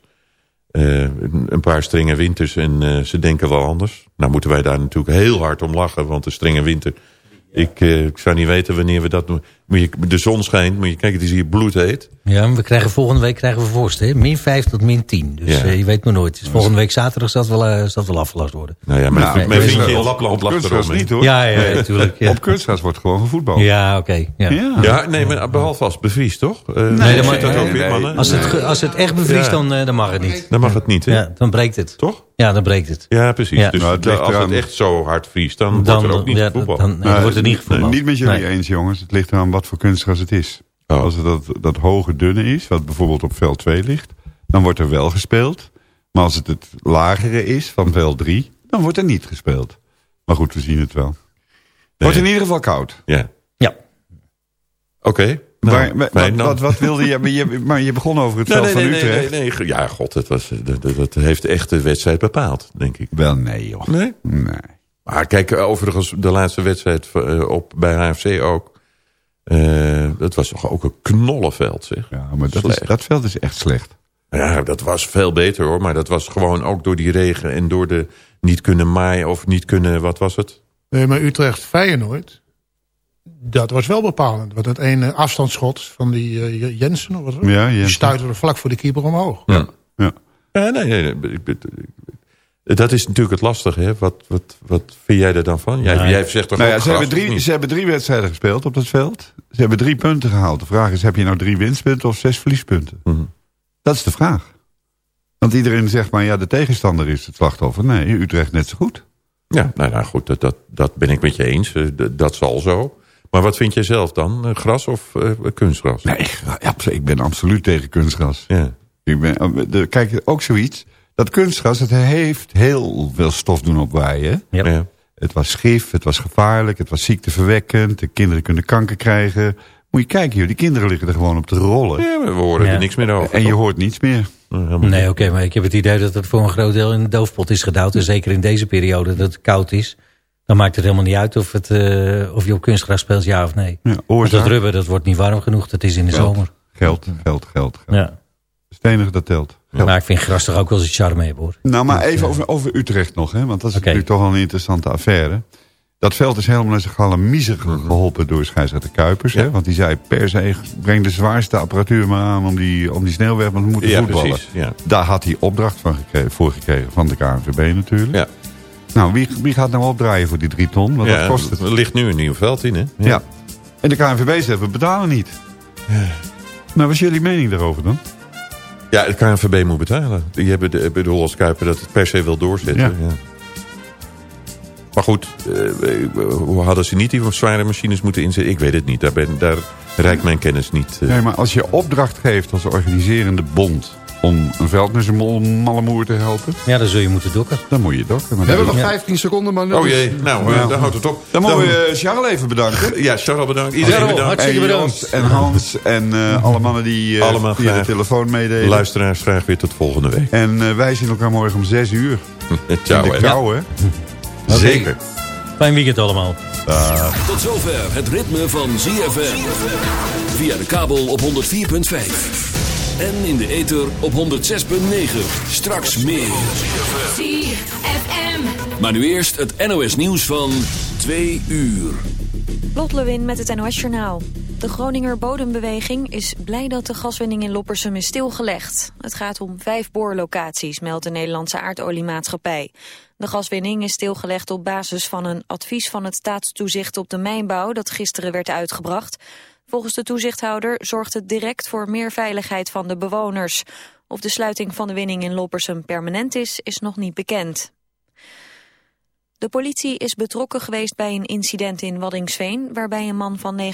een paar strenge winters en ze denken wel anders. Nou moeten wij daar natuurlijk heel hard om lachen, want de strenge winter... Ik, eh, ik zou niet weten wanneer we dat doen. De zon schijnt, moet je kijken, het is hier bloedheet. Ja, we krijgen volgende week krijgen we vorst, hè? Min 5 tot min 10. Dus Ja. eh, je weet maar nooit. Dus volgende week zaterdag zal het wel, eh, zal het wel afgelast worden. Nou ja, maar Nee, mijn nee, vriendje nee. in Lapland lacht erom. niet hoor. Ja, ja, natuurlijk. Ja. Op kunstgras wordt gewoon gevoetbal. Ja, oké. ja. Ja. nee, maar behalve als het bevriest, toch? Eh, Nee, dat zit mag, dat ook weer, nee. mannen? als, het, als het echt bevriest, Ja. dan, eh, dan mag het niet. Dan mag het niet, hè? Ja, dan breekt het. Toch? Ja, dan breekt het. Ja, precies. Ja. Dus Nou, het als het echt zo hard vriest, dan, Dan, wordt er ook niet ja, gevoetbald. dan, nee, dan wordt er niet nee, gevoetbald. Niet met jullie Nee. eens, jongens. Het ligt eraan wat voor kunstgras het is. Oh. Als het dat, dat hoge dunne is, wat bijvoorbeeld op veld 2 ligt... dan wordt er wel gespeeld. Maar als het het lagere is, van veld 3... dan wordt er niet gespeeld. Maar goed, we zien het wel. Wordt in ieder geval koud. Ja. Ja. Oké. Nou, Maar- maar- fijn wat, wat, wat wilde je, maar je... Maar je begon over het veld nee, van nee, Utrecht. nee, nee, nee. Ja, god, het was, dat, dat, dat heeft echt de wedstrijd bepaald, denk ik. Wel nee, joh. Nee? Nee. Maar kijk, overigens, de laatste wedstrijd eh, op, bij HFC ook. eh, dat was toch ook een knollenveld, zeg. Ja, maar dat, is, dat veld is echt slecht. Ja, dat was veel beter hoor. Maar dat was gewoon ook door die regen en door de niet kunnen maaien of niet kunnen, wat was het? Nee, maar Utrecht Feyenoord, dat was wel bepalend. Want dat ene afstandsschot van die eh, Jensen, of wat was het? Ja, die stuitte er vlak voor de keeper omhoog. Ja. Ja. Ja, nee, nee, nee. ik- ik- ik- Dat is natuurlijk het lastige, hè? Wat, wat, wat vind jij er dan van? Jij, Nee. jij zegt toch Nou ook ja, ze, hebben drie, ze hebben drie wedstrijden gespeeld op dat veld. Ze hebben drie punten gehaald. De vraag is, heb je nou drie winstpunten of zes verliespunten? Mhm. Dat is de vraag. Want iedereen zegt maar, ja, de tegenstander is het slachtoffer. Nee, Utrecht net zo goed. Ja, nou, nou goed, dat, dat, dat ben ik met je eens. Eh, Dat zal zo. Maar wat vind jij zelf dan? Eh, Gras of eh, kunstgras? Nee, ja, ik ben absoluut tegen kunstgras. Ja. Ik ben, eh, de, kijk, ook zoiets. Dat kunstgras, het heeft heel veel stof doen opwaaien. Ja. Ja. Het was gif, het was gevaarlijk, het was ziekteverwekkend. De kinderen kunnen kanker krijgen. Moet je kijken, joh, die kinderen liggen er gewoon op te rollen. Ja, we horen Ja. er niks meer over. En je hoort niets meer. Helemaal Nee, oké, maar ik heb het idee dat het voor een groot deel in de doofpot is gedouwd. En zeker in deze periode dat het koud is. Dan maakt het helemaal niet uit of, het, eh, of je op kunstgras speelt, ja of nee. Ja, Want oorzaak, dat rubber, dat wordt niet warm genoeg. Dat is in de Geld. zomer. geld, geld, geld. geld. Ja. Dat is het enige dat telt. Geld. Maar ik vind gras toch ook wel eens charme hebben, hoor. Nou, maar even eh, over, over Utrecht nog, hè? want dat is natuurlijk toch wel een interessante affaire. Dat veld is helemaal naar zijn galamiezen geholpen door scheidsrechter Kuipers. Hè? Want die zei per se, breng de zwaarste apparatuur maar aan om die, om die sneeuwweg, want we moeten Ja, voetballen. precies. Ja. Daar had hij opdracht van gekregen, voor gekregen van de KNVB natuurlijk. Nou, wie, wie gaat nou opdraaien voor die drie ton? Want Ja, dat kost het. Er ligt nu een nieuw veld in, hè? Ja. En de KNVB zegt, we betalen niet. Nou, wat is jullie mening daarover dan? Ja, het KNVB moet betalen. Die hebben de, bedoel als Kuiper dat het per se wil doorzetten. Ja. Maar goed, eh, hoe hadden ze niet die zware machines moeten inzetten? Ik weet het niet. Daar, ben, daar reikt mijn kennis niet. eh. Nee, maar als je opdracht geeft als organiserende bond... om een veld met zijn mol- malle moer te helpen... Ja, dan zul je moeten dokken. dan moet je dokken. Maar We hebben nog dat- 15 seconden, maar... Oh jee, nou, eh, dan houdt het op. Dan moeten we eh, Charles even bedanken. Ja, Charles bedankt. Iedereen Charles, bedankt. hartstikke en bedankt. En Hans en eh, alle mannen die eh, Allemaal via de telefoon meededen. Luisteraars, graag weer tot volgende week. En eh, wij zien elkaar morgen om 6 uur. Ciao, in de kou, hè? Zeker. Fijn weekend allemaal. Tot zover het ritme van ZFM. Via de kabel op 104.5. En in de ether op 106.9. Straks meer. ZFM. Maar nu eerst het NOS nieuws van 2 uur. Lot Lewin met het NOS Journaal. De Groninger Bodembeweging is blij dat de gaswinning in Loppersum is stilgelegd. Het gaat om vijf boorlocaties, meldt de Nederlandse aardoliemaatschappij. De gaswinning is stilgelegd op basis van een advies van het staatstoezicht op de mijnbouw dat gisteren werd uitgebracht. Volgens de toezichthouder zorgt het direct voor meer veiligheid van de bewoners. Of de sluiting van de winning in Loppersum permanent is, is nog niet bekend. De politie is betrokken geweest bij een incident in Waddingsveen... waarbij een man van 9